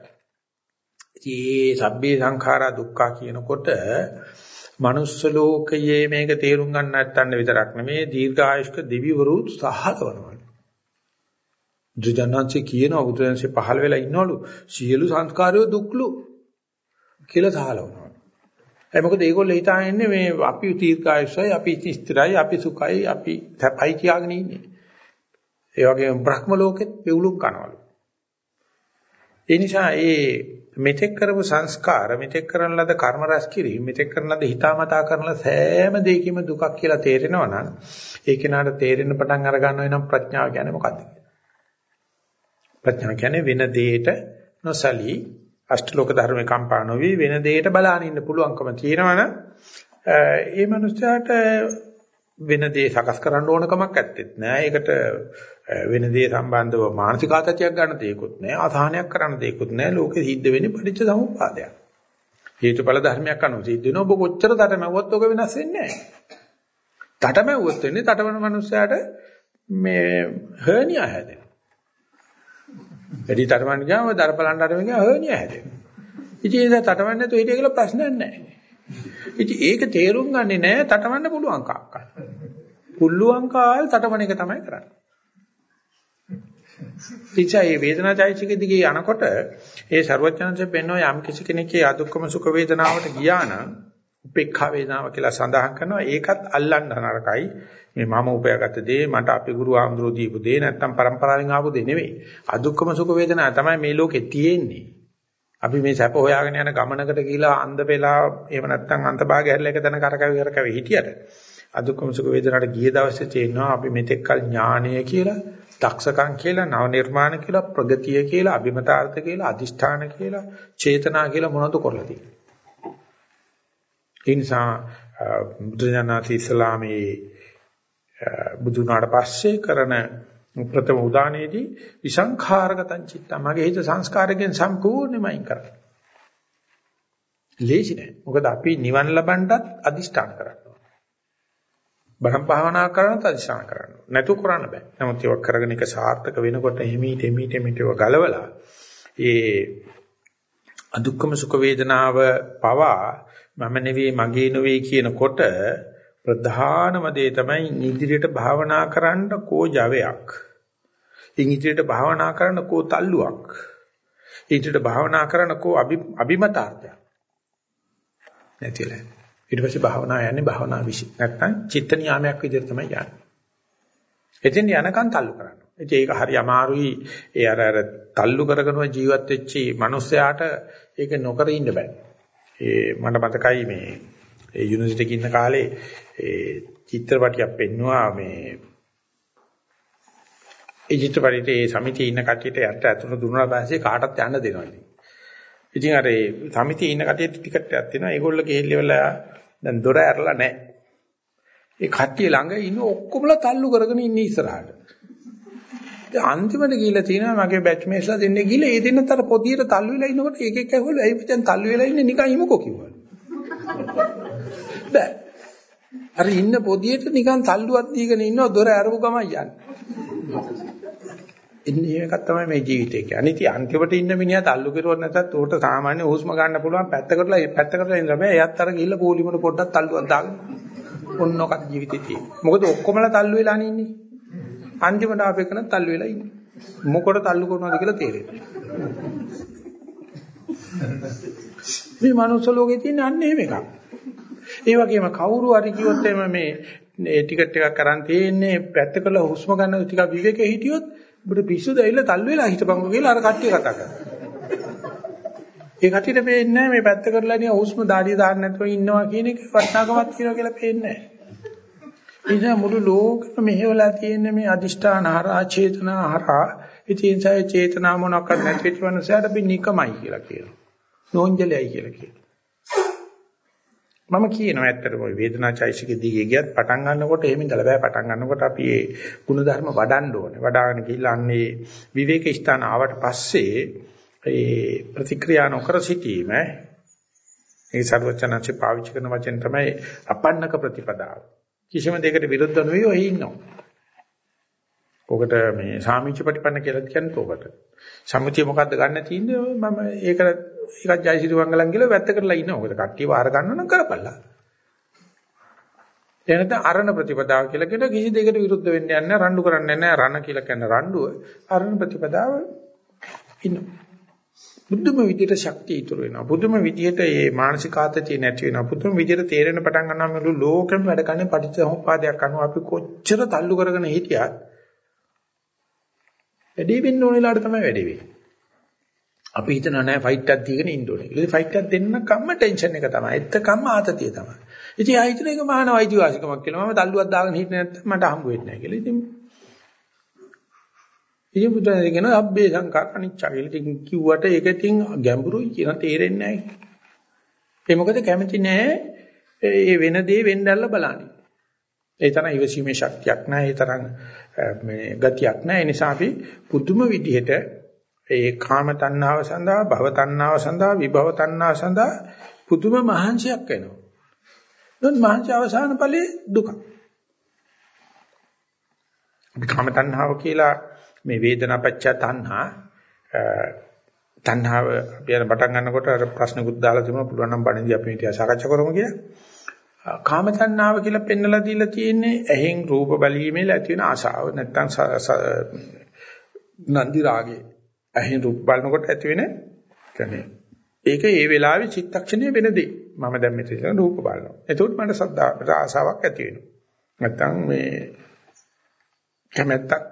ඉතින් සබ්බේ සංඛාරා දුක්ඛ කියනකොට මනුස්ස ලෝකයේ මේක තේරුම් ගන්න නැත්තන් විතරක් නෙමේ දීර්ඝායුෂ්ක දෙවිවරු සහලවනවා. දුජානන්සේ කියන උදයන්සේ පහළ වෙලා ඉන්නවලු සියලු සංස්කාරයෝ දුක්ලු කියලා සහලවනවා. ඒ මොකද ඒගොල්ලෝ හිතාන්නේ මේ අපි දීර්ඝායුෂයි, අපි ස්ථිරයි, අපි සුඛයි, අපි තපයි කියාගෙන ඉන්නේ. ඒ වගේම බ්‍රහ්ම ලෝකෙත් වෙවුලුම් කනවලු. ඒ නිසා ඒ මෙතෙක් කරපු සංස්කාර මෙතෙක් කරන ලද කර්ම රැස් කිරීම මෙතෙක් කරන ලද හිතාමතා කරන සෑම දෙයකම දුකක් කියලා තේරෙනවා නම් ඒ කෙනාට තේරෙන්න පටන් අර ගන්නවා එනම් ප්‍රඥාව කියන්නේ මොකක්ද ප්‍රඥාව කියන්නේ වෙන දෙයකට නොසලී අෂ්ටලෝක ධර්මේ කම්පා නොවි වෙන දෙයකට බලාගෙන ඉන්න පුළුවන්කම තියෙනවනම් ඒ මනුස්සයාට වෙන දේ සකස් කරන්න ඕන කමක් ඇත්තෙත් නෑ. ඒකට වෙන දේ සම්බන්ධව මානසික ආතතියක් ගන්න දෙයක්වත් නෑ. අසහනයක් කරන්න දෙයක්වත් නෑ. ලෝකෙ සිද්ධ වෙන්නේ පටිච්ච සමුප්පාදයක්. හේතුඵල ධර්මයක් අනුව සිද්ධ වෙනවා. ඔබ කොච්චර තටමැව්වත් ඔක වෙනස් වෙන්නේ නෑ. තටමැව්වොත් වෙන්නේ තටමන මනුස්සයාට මේ හර්නියා හැදෙනවා. වැඩි තටමන්න ගියාම දරපලන්න අරගෙන ගියා හර්නියා හැදෙනවා. ඉතින් ඒක තටමන්නේ නැතුව හිටිය කියලා ප්‍රශ්නයක් නෑ. ඉතින් ඒක තේරුම් ගන්නේ නැහැ තටමන්න පුළුවන් කාක්කා. පුළුවන් කාල් තටමන එක තමයි කරන්නේ. නිසා මේ වේදනා චෛතසික දිගේ යනකොට ඒ ਸਰවඥාන්සේ පෙන්වන යම් කිසි කෙනෙක්ගේ අදුක්කම සුඛ වේදනාවට ගියා නම් උපේක්ඛා වේදනාව කියලා සඳහන් කරනවා. ඒකත් අල්ලන්න නරකයි. මේ මම උපයාගත්ත දේ මට අපේ ගුරු ආන්දරෝ දීපු දේ නැත්තම් પરම්පරාවෙන් ආපු දේ නෙවෙයි. අදුක්කම සුඛ වේදනාව තමයි මේ ලෝකේ තියෙන්නේ. අපි මේ සැප හොයාගෙන යන ගමනකට ගිහිලා අන්ධ වෙලා එහෙම නැත්තම් අන්තභාගය හැරලා එක දණ කරකවි කරකවි හිටියට අදුක්කම සුඛ වේදනාවට ගිය දවසේ තේනවා අපි මෙතෙක් කල් ඥානය කියලා දක්ෂකම් කියලා නව නිර්මාණ කියලා ප්‍රගතිය කියලා අභිමතාර්ථ කියලා අදිෂ්ඨාන කියලා චේතනා කියලා මොනවද කරලා තියෙන්නේ ඒ නිසා බුදුජානනාති ඉස්ලාමයේ බුදුනාට පස්සේ කරන ප්‍රථම උදානයේදී විසංඛාරගතං චිත්ත මගේ හිත සංස්කාරයෙන් සම්පූර්ණයෙන්ම අයින් කරා. ලේසි නෑ. මොකද අපි නිවන් ලබන්නත් අදිෂ්ඨාන කරනවා. බණ භාවනා කරනත් අදිෂ්ඨාන කරනවා. නැතු කරන්න බෑ. නමුත් ඒක කරගෙන එක සාර්ථක වෙනකොට එහිමීට එහිමීට එහිමීට ගලවලා ඒ අදුක්කම සුඛ වේදනාව පවා මම නෙවෙයි මගේ නෙවෙයි කියනකොට ප්‍රධානම දේ තමයි ඉදිරියට භාවනා කරන්න කෝ ජවයක්. ඉදිරියට භාවනා කරන්න කෝ තල්ලුවක්. ඉදිරියට භාවනා කරන්න කෝ අභිමතාර්ථයක්. නැතිලා. ඊට පස්සේ භාවනා යන්නේ භාවනා විශ්ි. නැත්තම් චිත්ත නියාමයක් විදිහට තමයි යන්නේ. එතෙන් යනකම් තල්ලු කරන්න. ඉතින් ඒක හරි අමාරුයි. ඒ අර අර තල්ලු කරගෙන ජීවත් වෙච්චි මිනිස්සයාට ඒක නොකර ඉන්න බෑ. ඒ මට මතකයි මේ ඒ යුනිවර්සිටි එකේ ඉන්න කාලේ ඒ චිත්‍රපටියක් පෙන්නවා මේ ඒ චිත්‍රපටියේ ඒ සමිතියේ ඉන්න කට්ටියට යට ඇතුළු දුන්නා පස්සේ කාටවත් යන්න දෙනවා ඉතින්. ඉතින් අර ඒ සමිතියේ ඉන්න කට්ටියට ටිකට් එකක් තියෙනවා. ඒගොල්ලෝ ගිහිල්ලා දැන් දොර ඇරලා නැහැ. ඒ කට්ටිය ළඟ ඉන්න ඔක්කොමලා තල්ලු කරගෙන ඉන්නේ ඉස්සරහට. ඉතින් අන්තිමට ගිහිල්ලා තියෙනවා මගේ බැච් මේස්ලා දෙන්නේ ගිහිල්ලා ඒ දෙන්නතර පොදියට තල්ලු වෙලා ඉන්නකොට එක එක ඇහුවලු ඇයි මචං තල්ලු වෙලා ඉන්නේ නිකන් ඉමුකෝ කිව්වා. බෑ. අර ඉන්න පොදියට නිකන් තල්ලුවක් දීගෙන ඉන්නව දොර අරපු ගමන් යන්නේ. ඉන්නේ එකක් තමයි මේ ජීවිතේ කියන්නේ. අනිත් අන්තිමට ඉන්න මිනිහා තල්ලු කරුවොත් නැත්නම් උට සාමාන්‍ය හුස්ම ගන්න පුළුවන් පැත්තකටලා පැත්තකටලා ඉන්න බෑ. එයාත් අර ගිහිල්ලා පොලිමට පොඩ්ඩක් තල්ලුවක් දාගෙන. ඔන්නෝක ජීවිතේ තියෙන්නේ. මොකද ඔක්කොමලා තල්ලු වෙලා ඉන්නේ. අන්තිමට ආපෙකන තල්ලු වෙලා ඉන්නේ. මොකට තල්ලු කරනවද කියලා තේරෙන්නේ. මේ මනුස්ස ලෝකේ තියෙන අන්න එහෙම එකක්. ඒ වගේම කවුරු හරි කිව්වොත් එimhe මේ ඒ ටිකට් එකක් අරන් තියෙන්නේ පැත්තකල හුස්ම ගන්න ටිකක් විවේකේ හිටියොත් ඔබට පිස්සුද ඇවිල්ලා තල්ලු වෙලා හිටපන්කො කියලා අර කට්ටිය කතා කරනවා. ඒ කට්ටියට පේන්නේ මේ පැත්ත කරලා නිය හුස්ම දාඩිය දාන්න නැතුව ඉන්නවා කියන එක වටිනාකමක් තියෙනවා කියලා පේන්නේ නැහැ. ඉතින් මුළු ලෝකෙම මෙහෙवला තියෙන මේ අදිෂ්ඨාන හරහා චේතනා හරහා ඉතින් ඒ චේතනා මොනක්වත් නැති වෙච්ච මනුස්සයාට අපි නිකමයි කියලා කියනවා. නෝන්ජලයි කියලා කියනවා. මම කියනවා ඇත්තටම ওই වේදනා චෛසික දිගේ ගියත් පටන් ගන්නකොට එහෙම ඉඳලා බෑ පටන් ගන්නකොට අපි ඒ ಗುಣධර්ම වඩන්න ඕනේ. වඩාගෙන ගිහිල්ලා අන්නේ විවේක ස්ථාන ආවට පස්සේ ඒ ප්‍රතික්‍රියා නොකර සිටීම ඒ සර්වචනanse පාවිච්චි කරන වචෙන් තමයි අපන්නක ප්‍රතිපදාව. කිසිම දෙයකට විරුද්ධ නොවි ඔය ඉන්නවා. ඔකට මේ සාමිච්ච ප්‍රතිපන්න කියලා කියන්නේ ඔකට. සම්මුතිය මොකද්ද ගන්න තියෙන්නේ මම ඒක ඒකත් ජයසිරි වංගලන් කියලා වැත්ත කරලා ඉන්නවා. මොකද කට්ටිය වාර ගන්න නම් කරපල්ලා. එනත අරණ ප්‍රතිපදාව කියලා කියන කිසි දෙයකට විරුද්ධ වෙන්න යන්නේ රණ්ඩු කරන්නේ නැහැ. රණ කියලා කියන රණ්ඩුව අරණ ප්‍රතිපදාව ඉන්නවා. බුදුම විදියට ශක්තිය ඉතුරු වෙනවා. බුදුම විදියට මේ මානසික ආතතිය නැති වෙනවා. බුදුම විදියට තේරෙන පටන් ගන්නවා මේ ලෝකෙම වැඩ කරන්නේ පටිච්චසමුප්පාදයක් අනුව අපි කොච්චර තල්ලු කරගෙන හිටියත් වැඩේ වෙන්න ඕන වෙලාවට තමයි වැඩේ වෙන්නේ. අපි හිතනවා නෑ ෆයිට් එකක් දීගෙන ඉන්න ඕනේ. ඒක ෆයිට් එකක් දෙන්න කම්ම ටෙන්ෂන් එක තමයි. එත්ත කම්ම ආතතිය තමයි. ඉතින් ආ හිතන එක මානව අයිතිවාසිකමක් කියලා. මම තල්ලුවක් දාගෙන හිටියේ නැත්නම් මට හම්බ වෙන්නේ නැහැ කියලා. ඉතින් ඉතින් බුදුන් කියන අබ්බේ සංඛාර අනිච්ච කියලා. ඉතින් කිව්වට ඒක ඉතින් ගැඹුරුයි කියන තේරෙන්නේ නැහැ. ඒ මොකද කැමති නැහැ ඒ වෙන දේ වෙන්නැල්ල බලන්නේ. ඒ තරම් ඉවසීමේ ශක්තියක් නැහැ. ඒ තරම් මේ ගතියක් නැහැ. ඒ නිසා අපි පුදුම විදිහට ඒ කාම තණ්හාව සඳහා, භව තණ්හාව සඳහා, විභව තණ්හාව සඳහා පුදුම මහන්සියක් වෙනවා. නමුත් මහන්සි අවසාන ඵලයේ දුක. අපි කාම තණ්හාව කියලා මේ වේදනාපච්ච තණ්හා තණ්හාව අපි අර පටන් ගන්නකොට අර ප්‍රශ්නකුත් දාලා තිබුණා පුළුවන් නම් බණදී අපි මේක සාකච්ඡා කරමු කියලා. කාම තණ්හාව කියලා පෙන්නලා දීලා තියෙන්නේ ඇහෙන් රූප බැලීමේ ඇති වෙන ආශාව නැත්තම් නන්දි රාගේ ඇහෙන් රූප බලනකොට ඇති වෙන කියන්නේ ඒක ඒ වෙලාවේ චිත්තක්ෂණයේ වෙන දෙයක්. මම දැන් මෙතන රූප බලනවා. එතකොට මට සද්දාවට ආසාවක් ඇති වෙනවා. නැත්තම් මේ කැමැත්තක්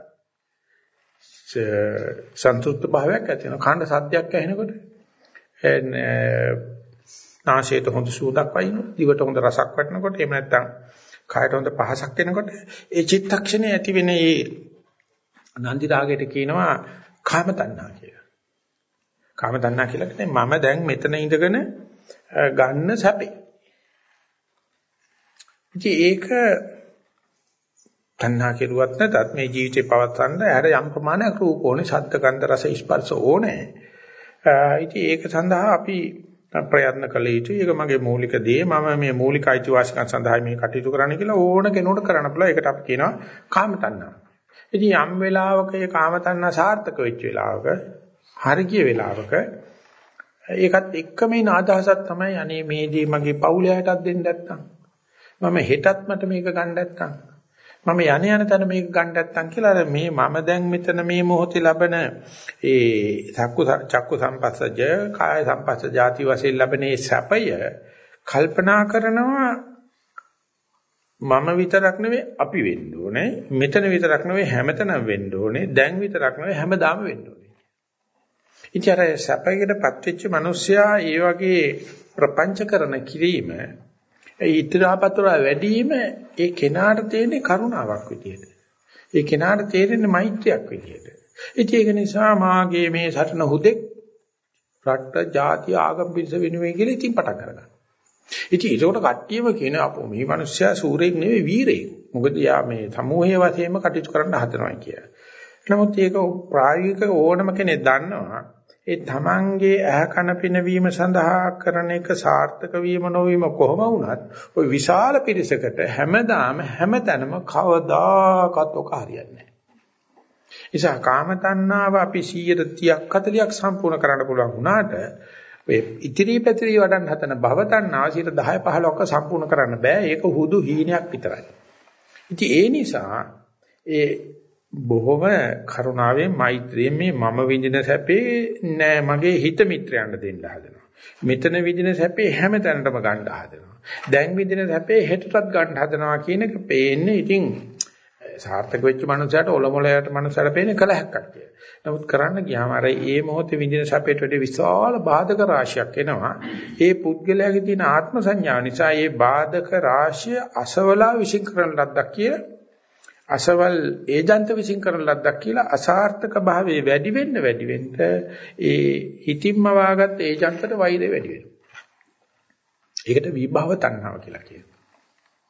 සන්තුෂ්ත භාවයක් ඇති වෙනවා. කණ්ඩ සද්දයක් ඇහෙනකොට නාසයට හොඳ සූදක් වයින්නවා. දිවට හොඳ රසක් වටනකොට එහෙම නැත්තම් කායට හොඳ පහසක් එනකොට ඒ චිත්තක්ෂණයේ ඇති වෙන ඒ නන්දි රාගයට කියනවා කාම තණ්හා කියලා. කාම තණ්හා කියලා කියන්නේ මම දැන් මෙතන ඉඳගෙන ගන්න සැපේ. ඉතින් ඒක තණ්හා කෙරුවත් නැතත් මේ ජීවිතේ පවත්වන්න ඇර යම් ප්‍රමාණයක් රූප ඕනේ, ශබ්ද, ගන්ධ, රස, ස්පර්ශ ඕනේ. ඉතින් ඒක සඳහා අපි ප්‍රයත්න කළ යුතුයි. ඒක මගේ මූලික දේ. මම මේ මූලික අයිතිවාසිකම් සඳහා මේ කටයුතු කරන්න කියලා ඕන කෙනෙකුට කරන්න පුළුවන්. ඒකට අපි කියනවා කාම තණ්හා. ඉතින් යම් වෙලාවක ඒ කාම තණ්හා සාර්ථක වෙච්ච වෙලාවක, හරි ගිය වෙලාවක ඒකත් එක්කම ඉන අදහසක් තමයි අනේ මේ දේ මගේ පවුලයටත් දෙන්න නැත්තම් මම හෙටත් මට මේක ගන්න නැත්තම් මම යන යන තැන මේක ගන්න නැත්තම් කියලා මේ මම දැන් මෙතන මේ මොහොතේ ලබන ඒ චක්කු චක්කු සම්පස්සජ කාය සම්පස්ස ಜಾති වශයෙන් ලැබෙන ඒ සැපය කල්පනා කරනවා මම විතරක් නෙවෙයි අපි වෙන්න ඕනේ. මෙතන විතරක් නෙවෙයි හැමතැනම වෙන්න ඕනේ. දැන් විතරක් නෙවෙයි හැමදාම වෙන්න ඕනේ. ඉතින් අර සැපයකටපත් වෙච්ච මිනිස්සයා ඒ වගේ ප්‍රපංචකරණ කිරීම ඊතරාපතර වැඩිම ඒ කෙනාට තියෙන කරුණාවක් විදියට. ඒ කෙනාට තේරෙන්නේ මෛත්‍රියක් විදියට. ඉතින් ඒක නිසා මාගේ මේ සටන හුදෙක් රට, ජාති, ආගම් පිරිස වෙනුවෙන් කියලා ඉතින් පටන් ගන්නවා. ඉතින් ඒකට කට්ටියම කියන අපෝ මේ මිනිස්සයා සූරෙක් නෙවෙයි වීරයෙක්. මොකද යා මේ සමූහයේ වශයෙන්ම කටයුතු කරන්න හදනවා කියලා. නමුත් ඒක ප්‍රායෝගික ඕනම කෙනෙක් දන්නවා ඒ තමන්ගේ ඇහ කන පිනවීම සඳහා කරන එක සාර්ථක වීම නොවීම කොහොම වුණත් ওই විශාල පිරිසකට හැමදාම හැමතැනම කවදාකවත් ඔක හරියන්නේ නැහැ. නිසා කාම තණ්හාව අපි 130ක් 40ක් සම්පූර්ණ කරන්න පුළුවන් වුණාට ඔය ඉතිරි පැතිරි වඩන් හතන භව තණ්හාව 10 15ක් සම්පූර්ණ කරන්න බෑ. ඒක හුදු හීනයක් විතරයි. ඉතින් ඒ නිසා ඒ බොහොම කරුණාවෙන් මෛත්‍රියෙන් මේ මම විඳින සැපේ නෑ මගේ හිත මිත්‍රයන්ට දෙන්න හදනවා. මෙතන විඳින සැපේ හැමතැනටම ගන්න හදනවා. දැන් විඳින සැපේ හෙටටත් ගන්න හදනවා කියන එක පේන්නේ ඉතින් සාර්ථක වෙච්ච මනුස්සයට ඔලොමලයට මනුස්සයට පේන්නේ කලහක්ක් කියලා. නමුත් කරන්න ගියාම අර ඒ මොහොතේ විඳින සැපේට වඩා විශාල බාධක රාශියක් එනවා. ඒ පුද්ගලයාගේ තියෙන ආත්ම සංඥාව නිසා ඒ බාධක රාශිය අසවලා විශ්ින් කරන ලද්දක් කියලා අසවල් ඒජන්ත විසින් කරන ලද්දක් කියලා අසාර්ථක භාවයේ වැඩි වෙන්න වැඩි වෙන්න ඒ හිතින්ම වාගත් ඒජන්තට වෛරය වැඩි වෙනවා. ඒකට විභව තණ්හාව කියලා කියනවා.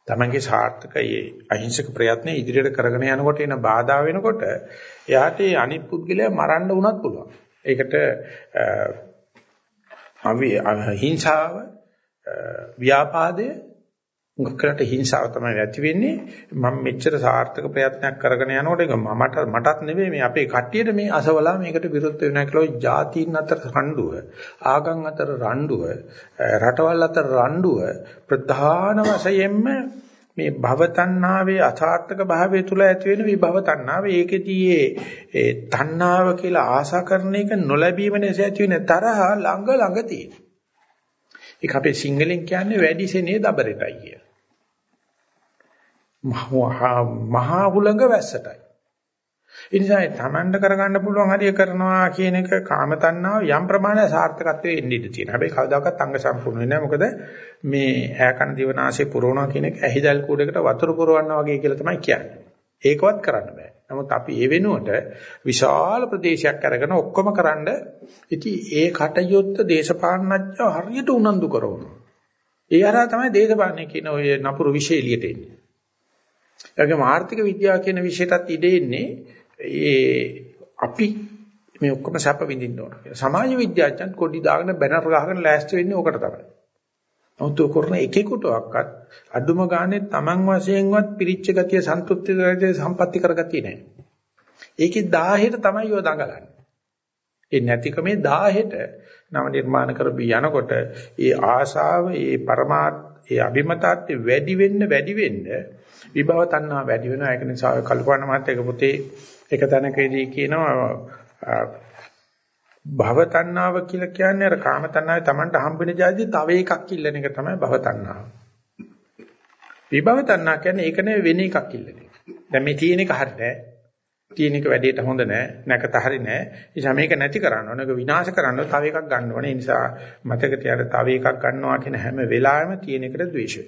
තමන්ගේ සාර්ථකයේ අහිංසක ප්‍රයත්න ඉදිරියට කරගෙන යනකොට එන බාධා වෙනකොට එයාට ඒ අනිත් පුද්ගලයා මරන්න උනත් පුළුවන්. ඒකට අහිංසාව ව්‍යාපාදය උගක්කලට හිංසාව තමයි ඇති වෙන්නේ මම මෙච්චර සාර්ථක ප්‍රයත්නයක් කරගෙන යනකොට ඒක මමට මටත් නෙවෙයි මේ අපේ කට්ටියට මේ අසවලා මේකට විරුද්ධ වෙනවා කියලා ජාතීන් අතර රණ්ඩුව ආගම් අතර රණ්ඩුව රටවල් අතර රණ්ඩුව ප්‍රධාන වශයෙන්ම මේ භව තණ්හාවේ අසාර්ථක භාවය තුල ඇති වෙන විභව තණ්හාව ඒකෙදී ඒ තණ්හාව කියලා ආශා කරන එක නොලැබීම නිසා ඇති වෙන තරහ ළඟ ළඟ තියෙන. ඒක අපේ සිංහලෙන් කියන්නේ වැඩි සෙනේ දබරටයි කිය. මහා හුලඟ වැස්සටයි. ඒ නිසා තමන්ට කරගන්න පුළුවන් හරිය කරනවා කියන එක කාම තණ්හාව යම් ප්‍රමාණයක් සාර්ථකත්වයේ එන්න ඉඩ තියෙනවා. හැබැයි කවදාකවත් අංග සම්පූර්ණ වෙන්නේ නැහැ. මොකද මේ ඈකන දිවනාශය පුරවනවා කියන එක ඇහිදල් කූඩේකට වතුර පුරවනවා වගේ කියලා තමයි කියන්නේ. ඒකවත් කරන්න බෑ. නමුත් අපි ඒ වෙනුවට විශාල ප්‍රදේශයක් අරගෙන ඔක්කොම කරන්න ඉතින් ඒ කටයුත්ත දේශපාලනඥයෝ හරියට උනන්දු කරනවා. ඒ හරහා තමයි දේශපාලනය කියන ඔය නපුරු විශේෂ එළියට එන්නේ. ඒගොම ආර්ථික විද්‍යාව කියන විෂයටත් ඉඩ එන්නේ ඒ අපි මේ ඔක්කොම සැප විඳින්න ඕන කියලා. සමාජ විද්‍යාඥයන් කොඩි දාගෙන බැනර් ගහගෙන ලෑස්ති වෙන්නේ ඕකට තමයි. නමුත් කරන එකෙකුටවත් අඩුම ගානේ Taman වශයෙන්වත් පිරිච්ච ගතිය සන්තුෂ්ටි ගතිය සම්පatti කරගතිය නැහැ. ඒකේ 1000ට තමයි යෝ දඟලන්නේ. ඒ නැතිකමේ 1000ට නව නිර්මාණ කරපු යනකොට ඒ ආශාව, ඒ පරමාර්ථ, ඒ අභිමතාර්ථය වැඩි වෙන්න වැඩි වෙන්න විභව තණ්හා වැඩි වෙනවා. ඒක නිසා කල්පනා මාත්‍යක පොතේ එක තැනකදී කියනවා භව තණ්හාව කියලා කියන්නේ අර කාම තණ්හාවේ Tamanට හම්බෙන જાති තව එකක් ඉල්ලන එක තමයි භව තණ්හාව. විභව තණ්හා කියන්නේ ඒක නෙවෙයි වෙන එකක් ඉල්ලන එක. දැන් මේ තියෙන එක හරියට නෑ. තියෙන එක වැඩේට හොඳ නෑ. නැකත හරි නෑ. ඒ නිසා මේක නැති කරන්න ඕන. ඒක විනාශ කරන්න තව එකක් ගන්න ඕනේ. ඒ නිසා මතක තියාගන්න තව එකක් ගන්නවා කියන හැම වෙලාවෙම තියෙන එකට ද්වේෂය.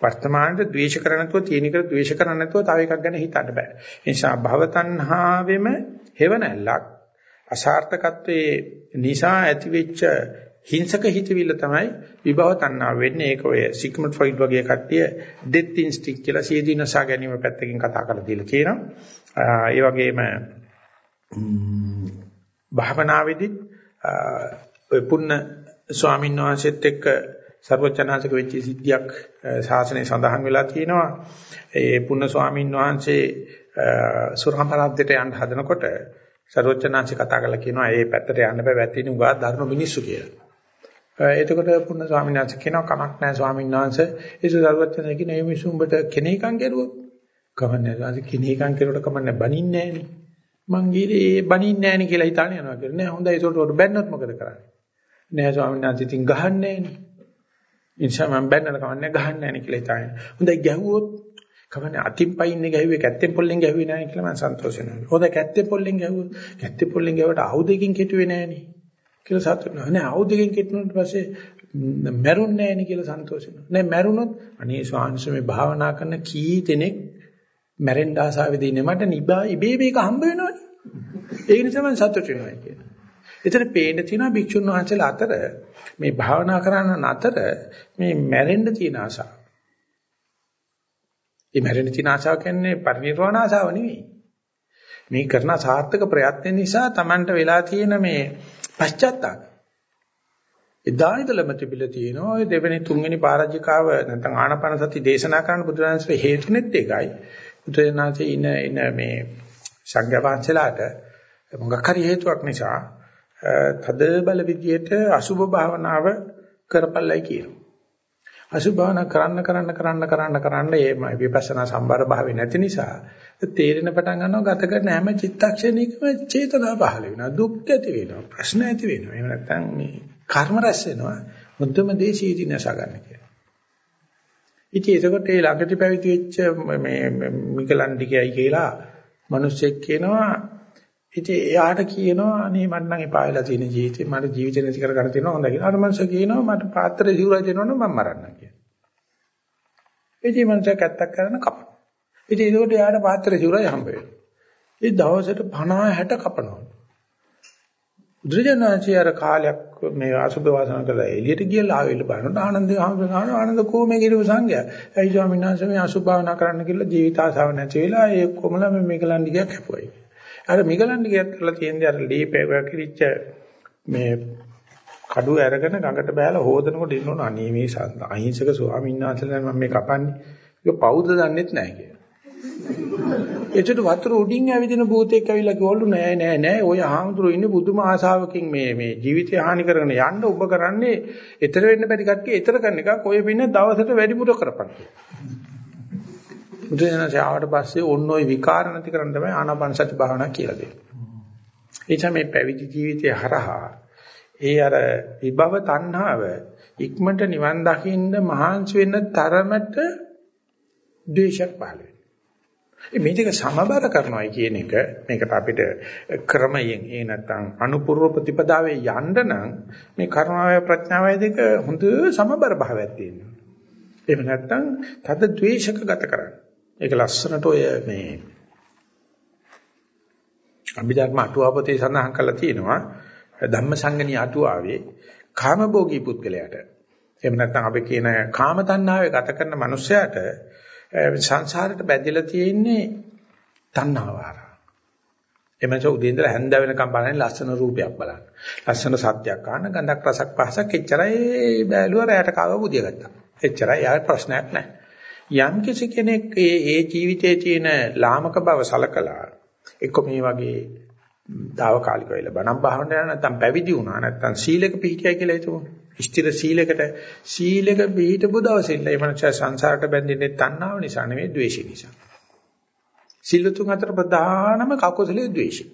වර්තමානයේ ද්වේෂ කරන්නේ නැතුව තියෙන එකට ද්වේෂ කරන්නේ නැතුව තව එකක් ගැන හිතන්න බෑ. ඒ නිසා භව තණ්හාවෙම හේවණල්ලක් අසාර්ථකත්වයේ නිසා ඇතිවෙච්ච හිංසක හිතවිල්ල තමයි විභව තණ්හා වෙන්නේ. ඒක ඔය සිග්මන්ඩ් ෆ්‍රොයිඩ් වගේ කට්ටිය ඩෙත් ඉන්ස්ටික් කියලා සියදීනසා ගැනීම පැත්තකින් කතා කරලා දීලා කියනවා. ඒ වගේම භාවනාවේදී ඔය පුන්න ස්වාමීන් වහන්සේත් එක්ක ਸਰවචනාංශක වෙච්ච සිද්ධියක් ශාසනයේ සඳහන් වෙලා තියෙනවා. ඒ පුන්න ස්වාමීන් වහන්සේ සුරහමරද්දට යන්න හදනකොට ਸਰවචනාංශ කතා කරලා කියනවා ඒ පැත්තට යන්න බෑ වැටෙන උගා ධර්ම මිනිස්සු කියලා. එතකොට පුන්න ස්වාමීන් වහන්සේ කියනවා කමක් නැහැ ස්වාමීන් වහන්සේ ඒ ਸਰවචනාසි කියන මේ මිනිස්සු උඹට කෙනෙක්ම් කෙරුවොත් කමන්නේ නැහැ. කෙනෙක්ම් කෙරුවට කමන්නේ බනින්නේ නැහනේ. මං ගිහේ ඒ බනින්නේ නැහනේ කියලා හිතාන යනවා කියලා. නෑ හොඳයි ඒකට උඩ බැන්නොත් මොකද කරන්නේ? නෑ ස්වාමීන් වහන්සේ ඉතින් ගහන්නේ නැහනේ. නිසා මම බැන්නල කවන්නේ ගහන්නේ නැහැ කියලා හිතාගෙන. හොඳයි ගැහුවොත් කවන්නේ අතින් පයින්නේ ගැහුවේ කැත්තෙන් පොල්ලෙන් ගැහුවේ නැහැ කියලා මම සන්තෝෂ වෙනවා. හොඳයි කැත්තෙන් පොල්ලෙන් ගැහුවොත් කැත්තෙන් පොල්ලෙන් ගැහුවට ආයුධකින් කෙටුවේ නැහනේ. කියලා සතුටු වෙනවා. නෑ ආයුධකින් කෙටුණාට පස්සේ මැරුන්නේ නැහනේ කියලා සන්තෝෂ වෙනවා. නෑ මැරුණොත් අනේ ස්වාමීන් මේ භාවනා කරන කී දෙනෙක් මැරෙන්න ආසාවෙද ඉන්නේ මට නිබා ඉබේ මේක හම්බ වෙනවනේ. ඒ නිසා මම සතුටු වෙනවා කියලා. එතන පේන්න තියෙනවා භික්ෂුන් වහන්සේලා අතර මේ භාවනා කරන අතර මේ මැරෙන්න තියෙන ආසාව. මේ මැරෙන්න තියෙන ආසාව කියන්නේ පරිණිරවාණ ආසාව නෙවෙයි. මේ කරන සාර්ථක ප්‍රයත්න නිසා Tamanට වෙලා තියෙන මේ පශ්චාත්තාප. එදා ඉඳලම තිබිලා තියෙනවා ඔය දෙවෙනි තුන්වෙනි පරාජිකාව නැත්නම් ආනාපාන සති දේශනා කරන්න බුදුරජාණන්සේ හේතුනෙත් ඒකයි. බුදුරජාණන්සේ ඉන ඉන මේ සංඝයා වහන්සේලාට මොකක් හරි හේතුවක් නිසා තද බල විදියට අසුභ භාවනාව කරපළයි කියනවා. අසුභ භාවනා කරන්න කරන්න කරන්න කරන්න කරන්න මේ විපස්සනා සම්බර භාවය නැති නිසා තේරෙන පටන් ගන්නවා ගත කරන හැම චිත්තක්ෂණයකම චේතනා පහළ වෙනවා දුක් ඇති වෙනවා ප්‍රශ්න ඇති වෙනවා එහෙම නැත්නම් මේ කර්ම රැස් වෙනවා මුද්දම දේශීති නැස ගන්න කියලා. ඉතින් ඒකට ඒ ළඟට පැවිදි වෙච්ච මේ මිකලන්ඩිකයි කියලා මිනිස්සෙක් කියනවා ඉතින් එයාට කියනවා අනේ මට නම් එපා වෙලා තියෙන ජීවිතේ මට ජීවිතේ නැති කර ගන්න තියෙනවා හොඳයි කියලා. අර මනුස්සයා කියනවා මට පාත්‍රය සිවුරයි දෙනවනම් මම මරන්නම් කියලා. ඉතින් මනුස්සයා කැත්තක් කරන කපන. ඉතින් ඒකට එයාට පාත්‍රය සිවුරයි හම්බ වෙනවා. ඒ දවසට 50 60 කපනවා. බුදුරජාණන්සේ අර කාලයක් මේ අසුබ වාසන කරලා එළියට ගියලා ආවෙල බලනකොට ආනන්ද ආනන්ද ආනන්ද කොමේ ගිරව සංඝයා. ඒ ස්වාමීන් වහන්සේ මේ අසුබ භාවනා කරන්න කියලා ජීවිත ආසාව නැති වෙලා ඒ කොමල මේකලන්ඩි ගියක් හැපුවයි. අර මිගලන්ඩි ගියත් කරලා තියෙන්නේ අර ලීපේ වැකිරිච්ච මේ කඩුව අරගෙන ගඟට බෑලා හොදනකොට ඉන්නෝන අනේ මේ අහිංසක ස්වාමීන් වහන්සේලා මම මේ කපන්නේ. ඒක පවුද දන්නෙත් නැහැ කියලා. එතකොට වතුර උඩින් ඇවිදින භූතෙක් ඇවිල්ලා කිව්වලු නෑ නෑ නෑ ඔය ආහඳුරෝ ඉන්නේ බුදුම ආශාවකින් මේ මේ ජීවිතය හානි කරගෙන යන්න ඔබ කරන්නේ ඊතර වෙන්න බැරි කට්ටිය ඊතර කරන එකක් ඔය පින්න දවසට වැඩිපුර කරපන්. බුදුසසුන ආවට පස්සේ ඔන්න ඔය විකාර නැති කරන්න තමයි ආනාපාන සති භාවනා කියලා දෙන්නේ. එනිසා මේ පැවිදි ජීවිතය හරහා ඒ අර විභව තණ්හාව ඉක්මනට නිවන් දකින්න මහන්සි වෙන්න තරමට ද්වේෂයක් පහළ වෙනවා. මේ දෙක සමබර කරනවා කියන එක මේකට අපිට ක්‍රමයෙන් ඒ නැත්තම් අනුපූර්ව ප්‍රතිපදාවේ යන්න නම් මේ කරුණාවය ප්‍රඥාවය දෙක හොඳ සමබර භාවයක් තියෙනවා. එහෙම නැත්තම් තද ද්වේෂක ගත කරන්න. ඒක ලස්සනට ඔය මේ අභිධර්ම අටුවාපතේ සඳහන් කරලා තියෙනවා ධම්මසංගණී අටුවාවේ කාමභෝගී පුද්ගලයාට එහෙම නැත්නම් අපි කියන කාම තණ්හාවේ ගත කරන මනුස්සයාට සංසාරයට බැඳිලා තියෙන්නේ තණ්හාව හරහා. එමෙන්න උදේ ඉඳලා හැන්ද වෙනකම් බලන්නේ ලස්සන රූපයක් බලන්න. ලස්සන සත්‍යයක් අහන්න ගඳක් රසක් පහසක් එච්චරයි බැලුවා රැයට කාව බුදිය ගත්තා. එච්චරයි ආයෙ ප්‍රශ්නයක් නැහැ. යම් කිසි කෙනෙක් ඒ ඒ ජීවිතයේ තියෙන ලාමක බව සලකලා එක්ක මේ වගේ දාවකාලික වෙලා බණක් භාවනා කරන නැත්නම් පැවිදි වුණා නැත්නම් සීලක පිළිපිටියයි කියලා හිතමු. ස්ථිර සීලයකට සීලක පිළිපිටපු දවසේ ඉඳලා ඒ මනුස්සයා සංසාරට බැඳෙන්නේ තණ්හාව නිසා නෙවෙයි ද්වේෂය නිසා. සිල්ලුතුන් අතර ප්‍රධානම කකුසලේ ද්වේෂය.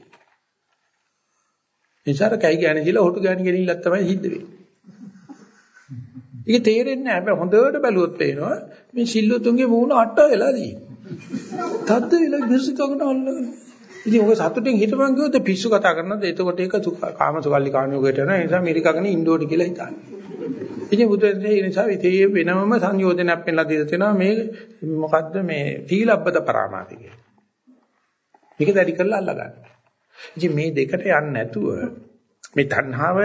ඉන්සාර කයි ගෑණි කියලා හොටු ගෑණි ගෙනින්නත් තමයි සිද්ධ වෙන්නේ. ඒක තේරෙන්නේ නැහැ. හැබැයි හොඳට බැලුවොත් පේනවා මේ සිල්ලුතුන්ගේ මූණ අට වෙලා තියෙන්නේ. තද්ද වෙලා මිරිසිකකට අල්ලගෙන. ඉතින් ඔක සතුටින් හිටපන් කිව්වොත් පිස්සු කතා කරනද එතකොට ඒක කාම සුකල්ලි කාණියෝගයට යනවා. ඒ නිසා ඇමරිකාගෙන ඉන්ඩෝටි කියලා හිතන්නේ. ඉතින් බුදුරජාණන් ඒ නිසා ඉතේ වෙනමම සංයෝජනයක් පෙන්ලා දීලා තියෙනවා මේ මොකද්ද මේ සීලබ්බත පරාමාති කියලා. මේක දැඩි කරලා අල්ලගන්න. ඉතින් මේ දෙකට යන්නේ නැතුව මේ තණ්හාව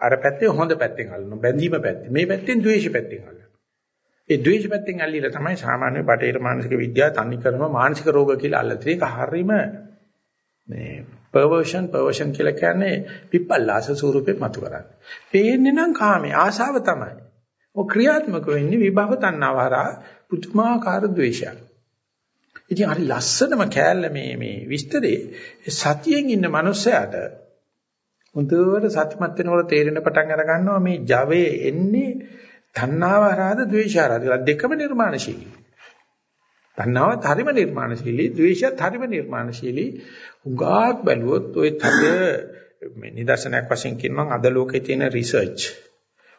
අර පැත්තේ හොඳ පැත්තෙන් අල්ලනවා. බැඳීම පැත්තේ. මේ පැත්තෙන් ද්වේෂ පැත්තෙන් අල්ලනවා. ඒ ද්වේෂ පැත්තෙන් ඇල්ලීලා තමයි සාමාන්‍ය බටේර මානසික විද්‍යාව තනි කරම මානසික රෝග කියලා අල්ලලා ඒක හරීම මේ perversion perversion කියලා කියන්නේ විපල්ලාස ස්වරූපේ මතු කරන්නේ. පේන්නේ නම් කාමේ ආශාව තමයි. ඔය ක්‍රියාත්මක වෙන්නේ විභව තණ්හාවහරා පුදුමාකාර ද්වේෂයක්. ඉතින් හරි ලස්සනම කෑල්ල මේ මේ විස්තරේ සතියෙන් ඉන්න මනුස්සයාට හොඳට සත්‍යමත් වෙනකොට තේරෙන පටන් අර ගන්නවා මේ ජවයේ එන්නේ තණ්හාව හරහාද ද්වේෂාරාද කියලා දෙකම නිර්මාණශීලී. තණ්හාවත් හරිම නිර්මාණශීලී, ද්වේෂයත් හරිම නිර්මාණශීලී. උගාක් බැලුවොත් ওই තද මේ නිදර්ශනයක් වශයෙන් කියනවා අද ලෝකේ තියෙන රිසර්ච්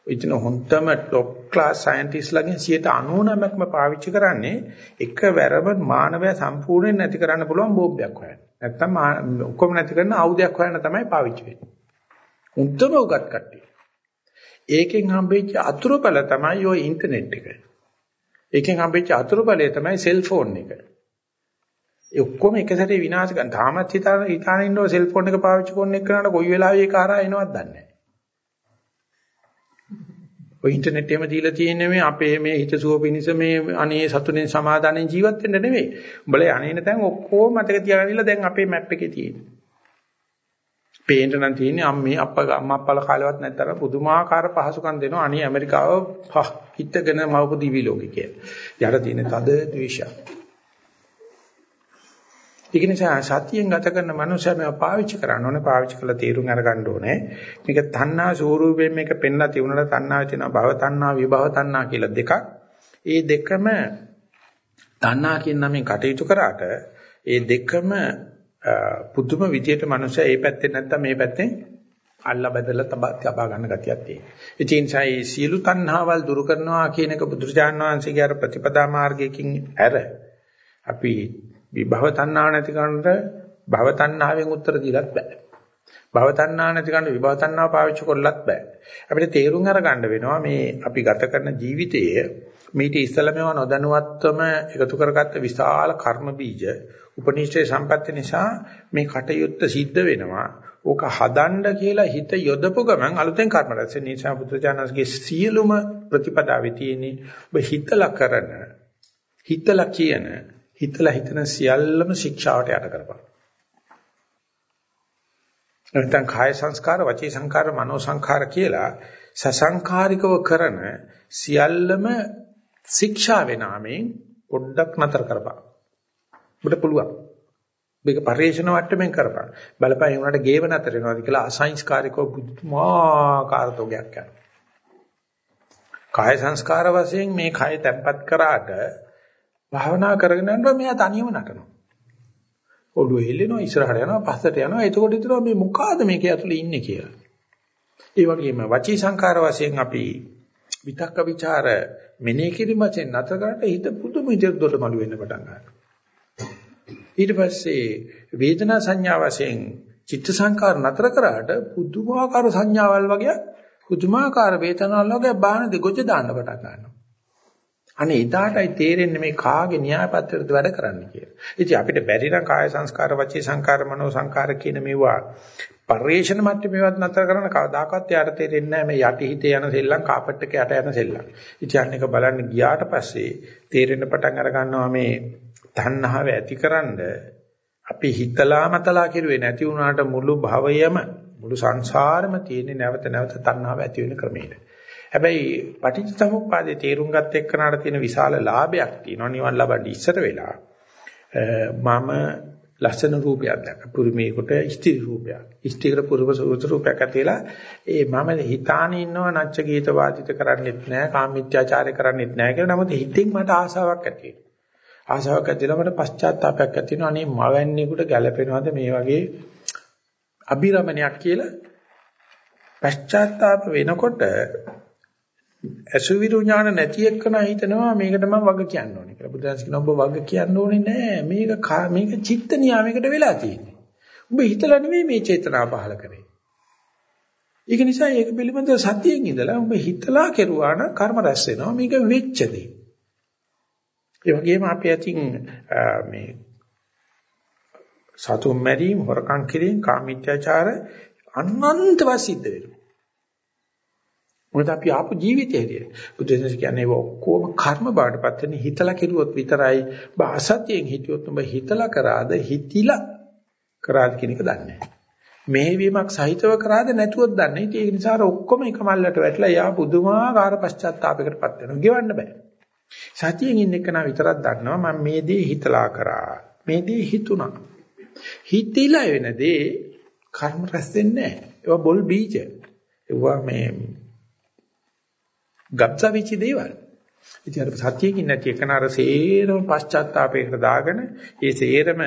ඉතින් හොන්තම টොප් ක්ලාස් සයන්ටිස්ට්ලාගෙන් 99%ක්ම පාවිච්චි කරන්නේ එකවරම මානවය සම්පූර්ණයෙන් නැති කරන්න පුළුවන් බෝම්බයක් හොයන්න. නැත්තම් ඔක්කොම නැති කරන ආයුධයක් හොයන්න තමයි පාවිච්චි වෙන්නේ. උත්තම උගත් කට්ටිය. ඒකෙන් හම්බෙච්ච අතුරුඵල තමයි ওই ඉන්ටර්නෙට් එක. ඒකෙන් හම්බෙච්ච අතුරුඵලය තමයි සෙල්ෆෝන් එක. ඒ ඔක්කොම එක සැරේ විනාශ කරන. තාමත් හිතාන හිතාන ඉන්නව සෙල්ෆෝන් එක පාවිච්චි කරන එක කරනකොට කොයි වෙලාවෙ ඒක හරහා එනවද දන්නේ නැහැ. ඔය ඉන්ටර්නෙට් එකම දීලා තියෙන්නේ මේ අපේ මේ හිතසුව පිණිස මේ අනේ සතුටෙන් සමාදානෙන් ජීවත් වෙන්න නෙවෙයි. උඹලා අනේන තැන් ඔක්කොම මතක තියාගන්න දැන් අපේ මැප් එකේ තියෙන්නේ. පේන්න නම් තියෙන්නේ අම්මේ අප්පා අම්මා අප්පලා කාලෙවත් නැත්තර පුදුමාකාර පහසුකම් දෙනවා අනේ ඇමරිකාව හිටගෙන මවපු දිවි ලෝකේ කියලා. යට තියෙන තද ද්වේෂය. ඒක නිසා සතියෙන් ගත කරන මනුස්සයා මේවා පාවිච්චි කරන්න ඕනේ පාවිච්චි කරලා තීරුම් අරගන්න ඕනේ. මේක තණ්හා ස්වරූපයෙන් මේක පෙන්ලා තියුණාට තණ්හාව තියෙනවා භව තණ්හා විභව තණ්හා කියලා දෙකක්. ඒ දෙකම තණ්හා කියන නමෙන් කටයුතු කරාට ඒ දෙකම පුදුම විදියට මනුස්සයා ඒ පැත්තෙන් නැත්තම් මේ පැත්තෙන් අල්ලා බදලා තබා ගන්න ගතියක් තියෙනවා. ඒ නිසා මේ සියලු තණ්හාවල් දුරු කරනවා කියන එක බුදුරජාණන් වහන්සේගේ අර ප්‍රතිපදා මාර්ගයකින් ඇර අපි විභව තණ්හා නැති කරනට භව තණ්හාවෙන් උත්තර දීලත් බෑ. භව තණ්හා නැති කරන විභව තණ්හාව පාවිච්චි කරලත් බෑ. අපිට තේරුම් අරගන්න වෙනවා මේ අපි ගත කරන ජීවිතයේ මේටි ඉස්සලා මේවා නොදැනුවත්වම එකතු කරගත්ත විශාල කර්ම බීජ උපනිෂ්ඨේ සම්පත්‍ය නිසා මේ කටයුත්ත සිද්ධ වෙනවා. ඕක හදන්න කියලා හිත යොදපු ගමන් අලුතෙන් කර්ම රැස් වෙන නිසා බුදුචානන්සේගේ සියලුම ප්‍රතිපදාවේ තියෙන්නේ ඔබ හිතලා කරන හිතලා කියන හිතලා හිතන සියල්ලම ශික්ෂාවට යට කරපන්. නැත්නම් කාය සංස්කාර, වචී සංස්කාර, මනෝ සංස්කාර කියලා සසංකාරිකව කරන සියල්ලම ශික්ෂා වෙනාමෙන් පොඩ්ඩක් නතර කරපන්. ඔබට පුළුවන්. මේක පරිේශන වට්ටමින් කරපන්. බලපෑම් උනාට ගේව නැතර වෙනවාද කියලා අසංස්කාරිකව බුද්ධමාකාරතෝගයක් යනවා. කාය සංස්කාර වශයෙන් මේ කය තැම්පත් කරාට භාවනා කරගෙන යනවා මෙයා තනියම නටනවා. ඔළුව හෙල්ලෙනවා ඉස්සරහට යනවා පස්සට යනවා. එතකොට හිතනවා මේ මොකාද මේකේ ඇතුලේ ඉන්නේ කියලා. ඒ වගේම වචී සංකාර වශයෙන් අපි විතක්ක ਵਿਚාර මෙනෙහි කිරීම වශයෙන් නැතර කරලා හිත පුදුම විදිහට දොඩමළු වෙන්න පටන් ගන්නවා. ඊට පස්සේ වේදනා සංඥා වශයෙන් චිත්ත සංකාර නතර කරාට පුදුමාකාර සංඥාවල් වගේ පුදුමාකාර වේදනාවල් වගේ බාහන දෙගොජ දාන්න පටන් ගන්නවා. අනේ එදාටයි තේරෙන්නේ මේ කාගේ න්‍යාය පත්‍රයටද වැඩ කරන්න කියලා. ඉතින් අපිට බැරි නම් කාය සංස්කාර, වචී සංස්කාර, මනෝ සංස්කාර කියන මේවා පරිේශන මට්ටමේවත් නතර කරන කවදාකවත් යාට තේරෙන්නේ නැහැ මේ යටි හිතේ යන සෙල්ලම් කාපට් එක යට යන සෙල්ලම්. ඉතින් අන්න එක බලන්න ගියාට පස්සේ තේරෙන්න පටන් අර ගන්නවා මේ තණ්හාව ඇතිකරනද අපි හිතලා මතලා කිරුවේ නැති වුණාට මුළු භවයම මුළු සංසාරෙම තියෙන නැවත නැවත තණ්හාව ඇති වෙන ක්‍රමයකට. හැබැයි පටිච්චසමුප්පාදේ තේරුම් ගත්ත එක්කනට තියෙන විශාල ලාභයක් තියෙනවා. නිවන් ලබන්න ඉස්සර වෙලා මම ලස්සන රූපයක් දැක්ක. පුරුමේකට ස්ත්‍රී රූපයක්. ස්ත්‍රීකට පුරුම රූපයක් ඇතිලා ඒ මම හිතාන ඉන්නවා නැච්ච ගීත වාදිත කරන්නෙත් නෑ කාමීත්‍යාචාරය කරන්නෙත් නෑ කියලා. නමුත් හිතින් මට ආසාවක් ඇති ආසාවක් ඇතිලා මට පශ්චාත්තාවයක් ඇති වෙනවා අනේ මවන්නේකට ගැළපෙනවද මේ වගේ අභිරමණයක් කියලා පශ්චාත්තාප වෙනකොට අසුවිරු ඥාන නැති එක්කන හිතනවා මේකට මම වග කියන්න ඕනේ කියලා. බුදුන්ස් කියන ඔබ වග කියන්න ඕනේ නෑ. මේක මේක චිත්ත නියාමයකට වෙලා තියෙන්නේ. ඔබ හිතලා නෙවෙයි මේ චේතනා පහල කරේ. ඒක නිසා ඒක පිළිබඳව සතියෙන් ඉඳලා ඔබ හිතලා කෙරුවා නම් කර්ම රැස් වෙනවා. මේක වෙච්ච දේ. ඒ වගේම අපි අතින් මේ සතුම් මැරීම, හොරකම් කිරීම, කාමීත්‍යාචාර අනන්තව සිද්ධ වෙනවා. මොකද අපි ආපු ජීවිතය හැටියට. බුදුසසුන කියන්නේ ඔක්කොම කර්ම බාටපත් වෙන හිතලා කෙරුවොත් විතරයි. ඔබ අසත්‍යයෙන් හිටියොත් ඔබ හිතලා කරාද හිතිලා කරාද කියන එක දන්නේ නැහැ. මෙහෙවීමක් සහිතව කරාද නැතුවද දන්නේ නැහැ. ඒක නිසා ඔක්කොම එක මල්ලට වැටලා යා පුදුමාකාර පශ්චාත්තාවයකටපත් වෙනවා. ගෙවන්න බෑ. සතියෙන් ඉන්න එක නා විතරක් දන්නවා මම මේ දේ හිතලා කරා. මේ දේ හිතුණා. හිතිලා වෙන දේ කර්ම රැස් වෙන්නේ නැහැ. ඒවා බොල් බීජ. ඒවා මේ ගබ්සා වෙච්ච දේවල්. ඉතින් අර සතියකින් නැති එකන අර සේරම පශ්චාත්තාපයකට දාගෙන ඒ සේරම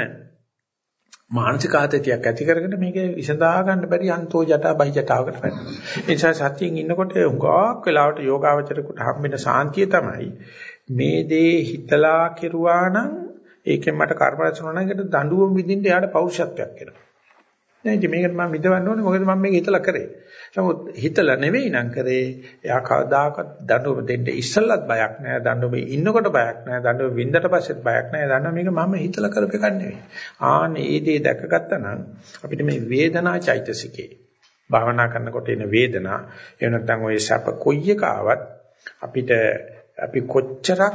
මානසික ආතතියක් ඇති කරගෙන මේක විසඳා ගන්න බැරි අන්තෝ ජටා බහි ජටාවකට වැටෙනවා. ඒ නිසා සතියෙන් ඉන්නකොට හුඟක් වෙලාවට යෝගාවචරයට හම්බෙන සාන්තිය තමයි මේ දේ හිතලා කෙරුවා නම් ඒකෙන් මට කර්ම රැස් වුණා නම් ඒකට දඬුවම් විඳින්න යාට පෞරුෂත්වයක් එනවා. නෑ ඉතින් මේකට මම මිදවන්න ඕනේ මොකද මම මේක හිතලා කරේ. නමුත් හිතලා නෙවෙයි නම් කරේ එයා කවදාකවත් දඬුවම දෙන්න ඉස්සල්ලත් බයක් නෑ දඬුවම ඉන්නකොට බයක් නෑ දඬුවම වින්දට පස්සෙත් බයක් නෑ දන්නවා මේක මම හිතලා කරපු එකක් නෙවෙයි. ආන්නේ ඒ දේ දැකගත්තා නම් අපිට මේ වේදනා චෛතසිකේ භාවනා කරනකොට එන වේදනා එහෙම නැත්නම් ওই සැප කොයි එක ආවත් අපිට අපි කොච්චරක්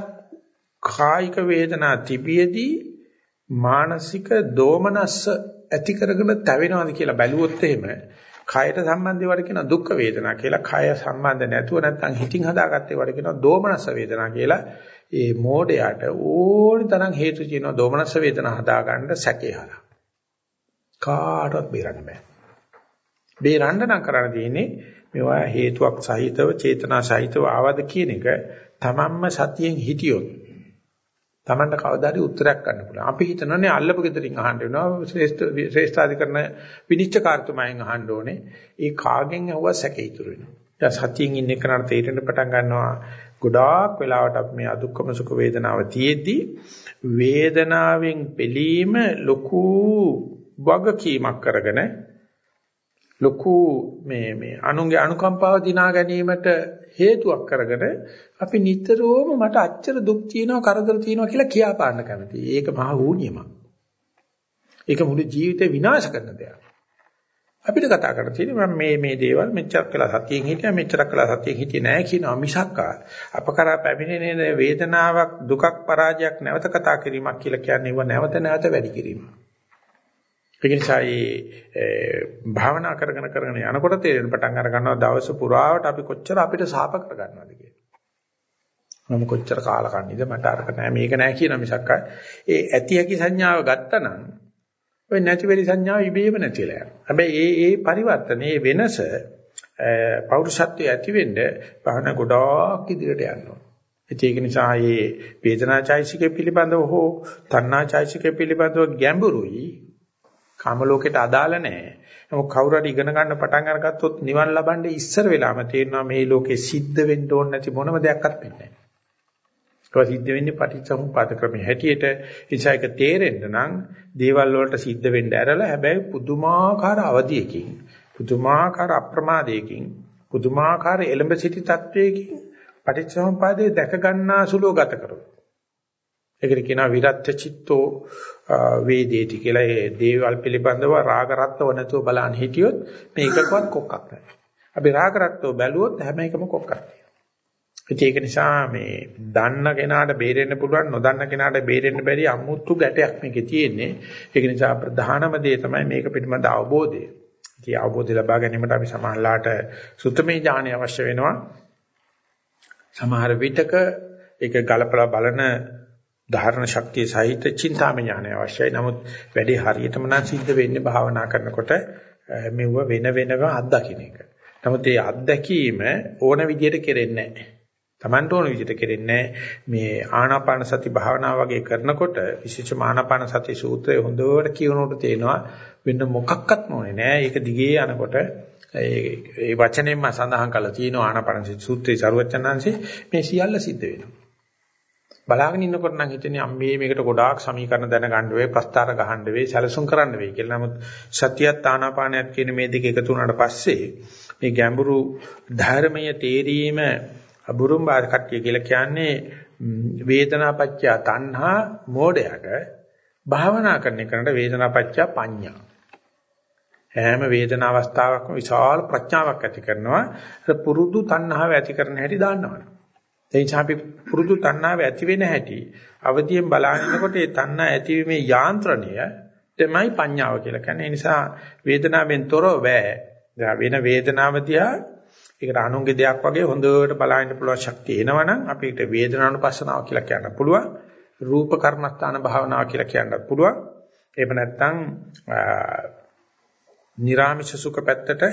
කායික වේදනා තිබියදී මානසික දෝමනස්ස ඇති කරගෙන තැවෙනවද කියලා බැලුවොත් එහෙම කයට සම්බන්ධ ඒවට කියන දුක් වේදනා කියලා. කය සම්බන්ධ නැතුව නැත්නම් හිතින් හදාගත්ත ඒවට කියන දෝමනස්ස වේදනා කියලා. ඒ මෝඩයට ඕනි තරම් හේතු කියනවා දෝමනස්ස වේදනා හදාගන්න සැකේ හරහා. කාටවත් බේරන්න බෑ. බේරන්න නම් කරන්න තියෙන්නේ මේවා හේතුවක් සහිතව චේතනා සහිතව ආවද කියන එක තමන්ම සතියෙන් හිටියොත් Tamanට කවදාද උත්තරයක් ගන්න පුළුවන්. අපි හිතනනේ අල්ලපු ගෙදරින් අහන්න වෙනවා ශ්‍රේෂ්ඨ ශ්‍රේෂ්ඨාධිකරණ විනිශ්චයකාරතුමායන් අහන්න ඕනේ. ඒ කාගෙන් ඇහුවා සැකේ ඉතුරු වෙනවා. දැන් සතියෙන් ඉන්න කෙනාට තේරෙන්න පටන් ගන්නවා ගොඩාක් වෙලාවට අපි මේ අදුක්කම සුඛ වේදනාව තියේදී වේදනාවෙන් පිළීම ලොකු වගකීමක් කරගෙන ලොකු මේ මේ අනුන්ගේ අනුකම්පාව දිනා ගැනීමට හේතුවක් කරගෙන අපි නිතරම මට අච්චර දුක් තියෙනවා කරදර තියෙනවා කියලා කියා පාන්න කැමතියි. ඒක මහා වූනියමක්. ඒක මුළු ජීවිතේ විනාශ කරන දෙයක්. අපිට කතා කරන්න තියෙන්නේ මම මේ මේ දේවල් මෙච්චර කළා සතියෙන් හිටියා මෙච්චර කළා සතියෙන් හිටියේ නෑ කියනවා මිසක් අපකරා පැමිණෙන වේදනාවක් දුකක් පරාජයක් නැවත කතා කිරීමක් කියලා කියන්නේ ඒව නැවත නැවත වැඩි කිරීමක්. ඒ නිසා මේ භාවනා කරගෙන කරගෙන යනකොට තේරෙන පටන් අර ගන්නවා දවස පුරාවට අපි කොච්චර අපිට සාප කර ගන්නවද කියලා. මම කොච්චර කාලකන්නිද මට අරක නෑ මේක නෑ කියන මිසක් ඒ ඇති හැකි සංඥාව ගත්තනම් ඔය නැති වෙලි සංඥාව ඉබේම නැතිලා යනවා. හැබැයි ඒ ඒ පරිවර්තනේ වෙනස පෞරුෂත්වයේ ඇති වෙන්න භාවනා ගොඩාක් ඉදිරියට යනවා. ඒක නිසා මේ වේදනාචෛසිකය පිළිබඳව හෝ තණ්හාචෛසිකය පිළිබඳව ගැඹුරුයි කාම ලෝකයට අදාළ නැහැ. නමුත් කවුරු හරි ඉගෙන ගන්න පටන් අරගත්තොත් නිවන් ලබන්නේ ඉස්සර වෙලාම තේරෙනවා මේ ලෝකේ සිද්ධ වෙන්න ඕන නැති මොනම දෙයක්වත් වෙන්නේ නැහැ. ඒක සිද්ධ වෙන්නේ පටිච්චසමුප්පාද ක්‍රමයේ හැටියට ඉසයික තේරෙන්න නම් දේවල් වලට සිද්ධ වෙන්න ඇරලා හැබැයි පුදුමාකාර අවධියකින් පුදුමාකාර අප්‍රමාදයකින් පුදුමාකාර එලඹ සිටි තත්වයකින් පටිච්චසමුපාදයේ දැක ගන්නා සුලෝ ගත කරනවා. ඒකට කියනවා විරත්‍ය චිත්තෝ වේදේති කියලා ඒ දේවල් පිළිබඳව රාග රත්ත්ව නැතුව බලන්න හිටියොත් මේකකවත් කොක්කක් නැහැ. අපි රාග රත්ත්ව බැලුවොත් හැම එකම කොක්කක් තියෙනවා. ඒක නිසා මේ දන්න කෙනාට බේරෙන්න පුළුවන් නොදන්න කෙනාට බේරෙන්න බැරි අමුතු ගැටයක් මේකේ තියෙන්නේ. ඒක නිසා ප්‍රධානම දේ තමයි මේක පිළිබඳ අවබෝධය. ඉතින් අවබෝධය ලබා ගැනීමට අපි සමාහලාට සුත්තමේ ඥානය අවශ්‍ය වෙනවා. සමහර විටක ඒක ගලපලා බලන ධාරණ ශක්තිය සහිත චින්තාම ඥානය අවශ්‍යයි. නමුත් වැඩි හරියටම නම් සිද්ධ වෙන්නේ භාවනා කරනකොට මෙව වෙන වෙනම අත්දකින්න එක. නමුත් මේ අත්දැකීම ඕන විදිහට කෙරෙන්නේ නැහැ. Tamanට ඕන විදිහට කෙරෙන්නේ මේ ආනාපාන සති භාවනාව වගේ කරනකොට විශේෂ ආනාපාන සති සූත්‍රය හොඳට කියනකොට තේනවා වෙන මොකක්වත් ඕනේ නෑ. ඒක දිගේ යනකොට ඒ වචනයෙන්ම සඳහන් කරලා තියෙනවා ආනාපාන සූත්‍රයේ ਸਰවචනංශේ මේ සියල්ල සිද්ධ වෙනවා. බලාගෙන ඉන්නකොට නම් හිතන්නේ අම්මේ මේකට ගොඩාක් සමීකරණ දැනගන්න වෙයි, ප්‍රස්තාර ගහන්න වෙයි, සැලසුම් කරන්න වෙයි කියලා. නමුත් සතියත් ආනාපානයත් කියන මේ දෙක එකතු වුණාට පස්සේ මේ ගැඹුරු ධර්මයේ තේරීම අබුරුම් බාර කට්ටිය කියලා කියන්නේ වේදනාපච්චය තණ්හා මෝඩයට භාවනා කරන එකට වේදනාපච්චය පඤ්ඤා හැම වේදනා අවස්ථාවකම විශාල ප්‍රඥාවක් ඇති කරනවා. පුරුදු තණ්හාව ඇති කරන හැටි දාන්නවනේ. ඒ නිසා අපි පුරුදු තණ්හාව ඇති වෙන හැටි අවදියෙන් බලනකොට ඒ තණ්හා ඇතිවීමේ යාන්ත්‍රණය තමයි පඤ්ඤාව කියලා කියන්නේ. ඒ නිසා වේදනාවෙන් තොරව බෑ. වෙන වේදනාව දිහා ඒකට අනුන්ගේ දෙයක් වගේ හොඳට බලන්න පුළුවන් ශක්තිය එනවනම් අපිට වේදනානුපස්සනාව කියලා කියන්න පුළුවන්. රූප කර්මස්ථාන භාවනාව කියලා කියන්නත් පුළුවන්. එහෙම නැත්නම් නිර්ාමිෂ සුඛ පැත්තට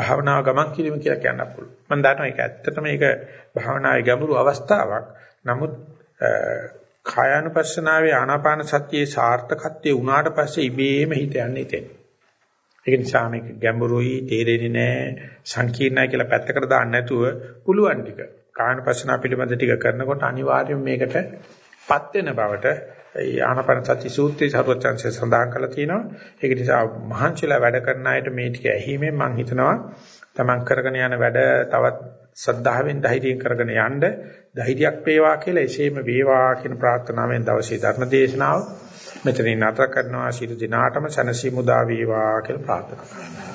භාවනාව ගමන් කිරීම කියලා කියන්න පුළුවන්. මම දන්නවා ඒක ඇත්තටම ඒක භාවනාවේ ගැඹුරු අවස්ථාවක්. නමුත් කායानुපස්සනාවේ ආනාපාන සතියේ සාර්ථකත්වයේ උනාට පස්සේ ඉබේම හිත යන්නේ එතෙන්. ඒක නිසා මේක ගැඹුරුයි තේරෙන්නේ නැහැ සංකීර්ණයි කියලා පැත්තකට දාන්න නැතුව පුළුවන් ටික කායानुපස්සනාව පිළිබඳ ටික කරනකොට අනිවාර්යයෙන් මේකටපත් වෙන බවට ඒ ආනාපාන සති සූත්‍රයේ සරුවචන්සේ සඳහන් කරලා තියෙනවා. ඒක නිසා මහන්සිලා වැඩ කරන අයට මේ ටික ඇහිීමෙන් මම හිතනවා තමන් කරගෙන යන වැඩ තවත් සද්ධාවෙන් ධෛර්යයෙන් කරගෙන යන්න ධෛර්යයක් වේවා කියලා එසේම වේවා කියන ප්‍රාර්ථනාවෙන් දවසේ ධර්ම දේශනාව මෙතනින් නතර කරනවා ශිරු දිනාටම සනසි මුදා වේවා කියලා ප්‍රාර්ථනා කරනවා.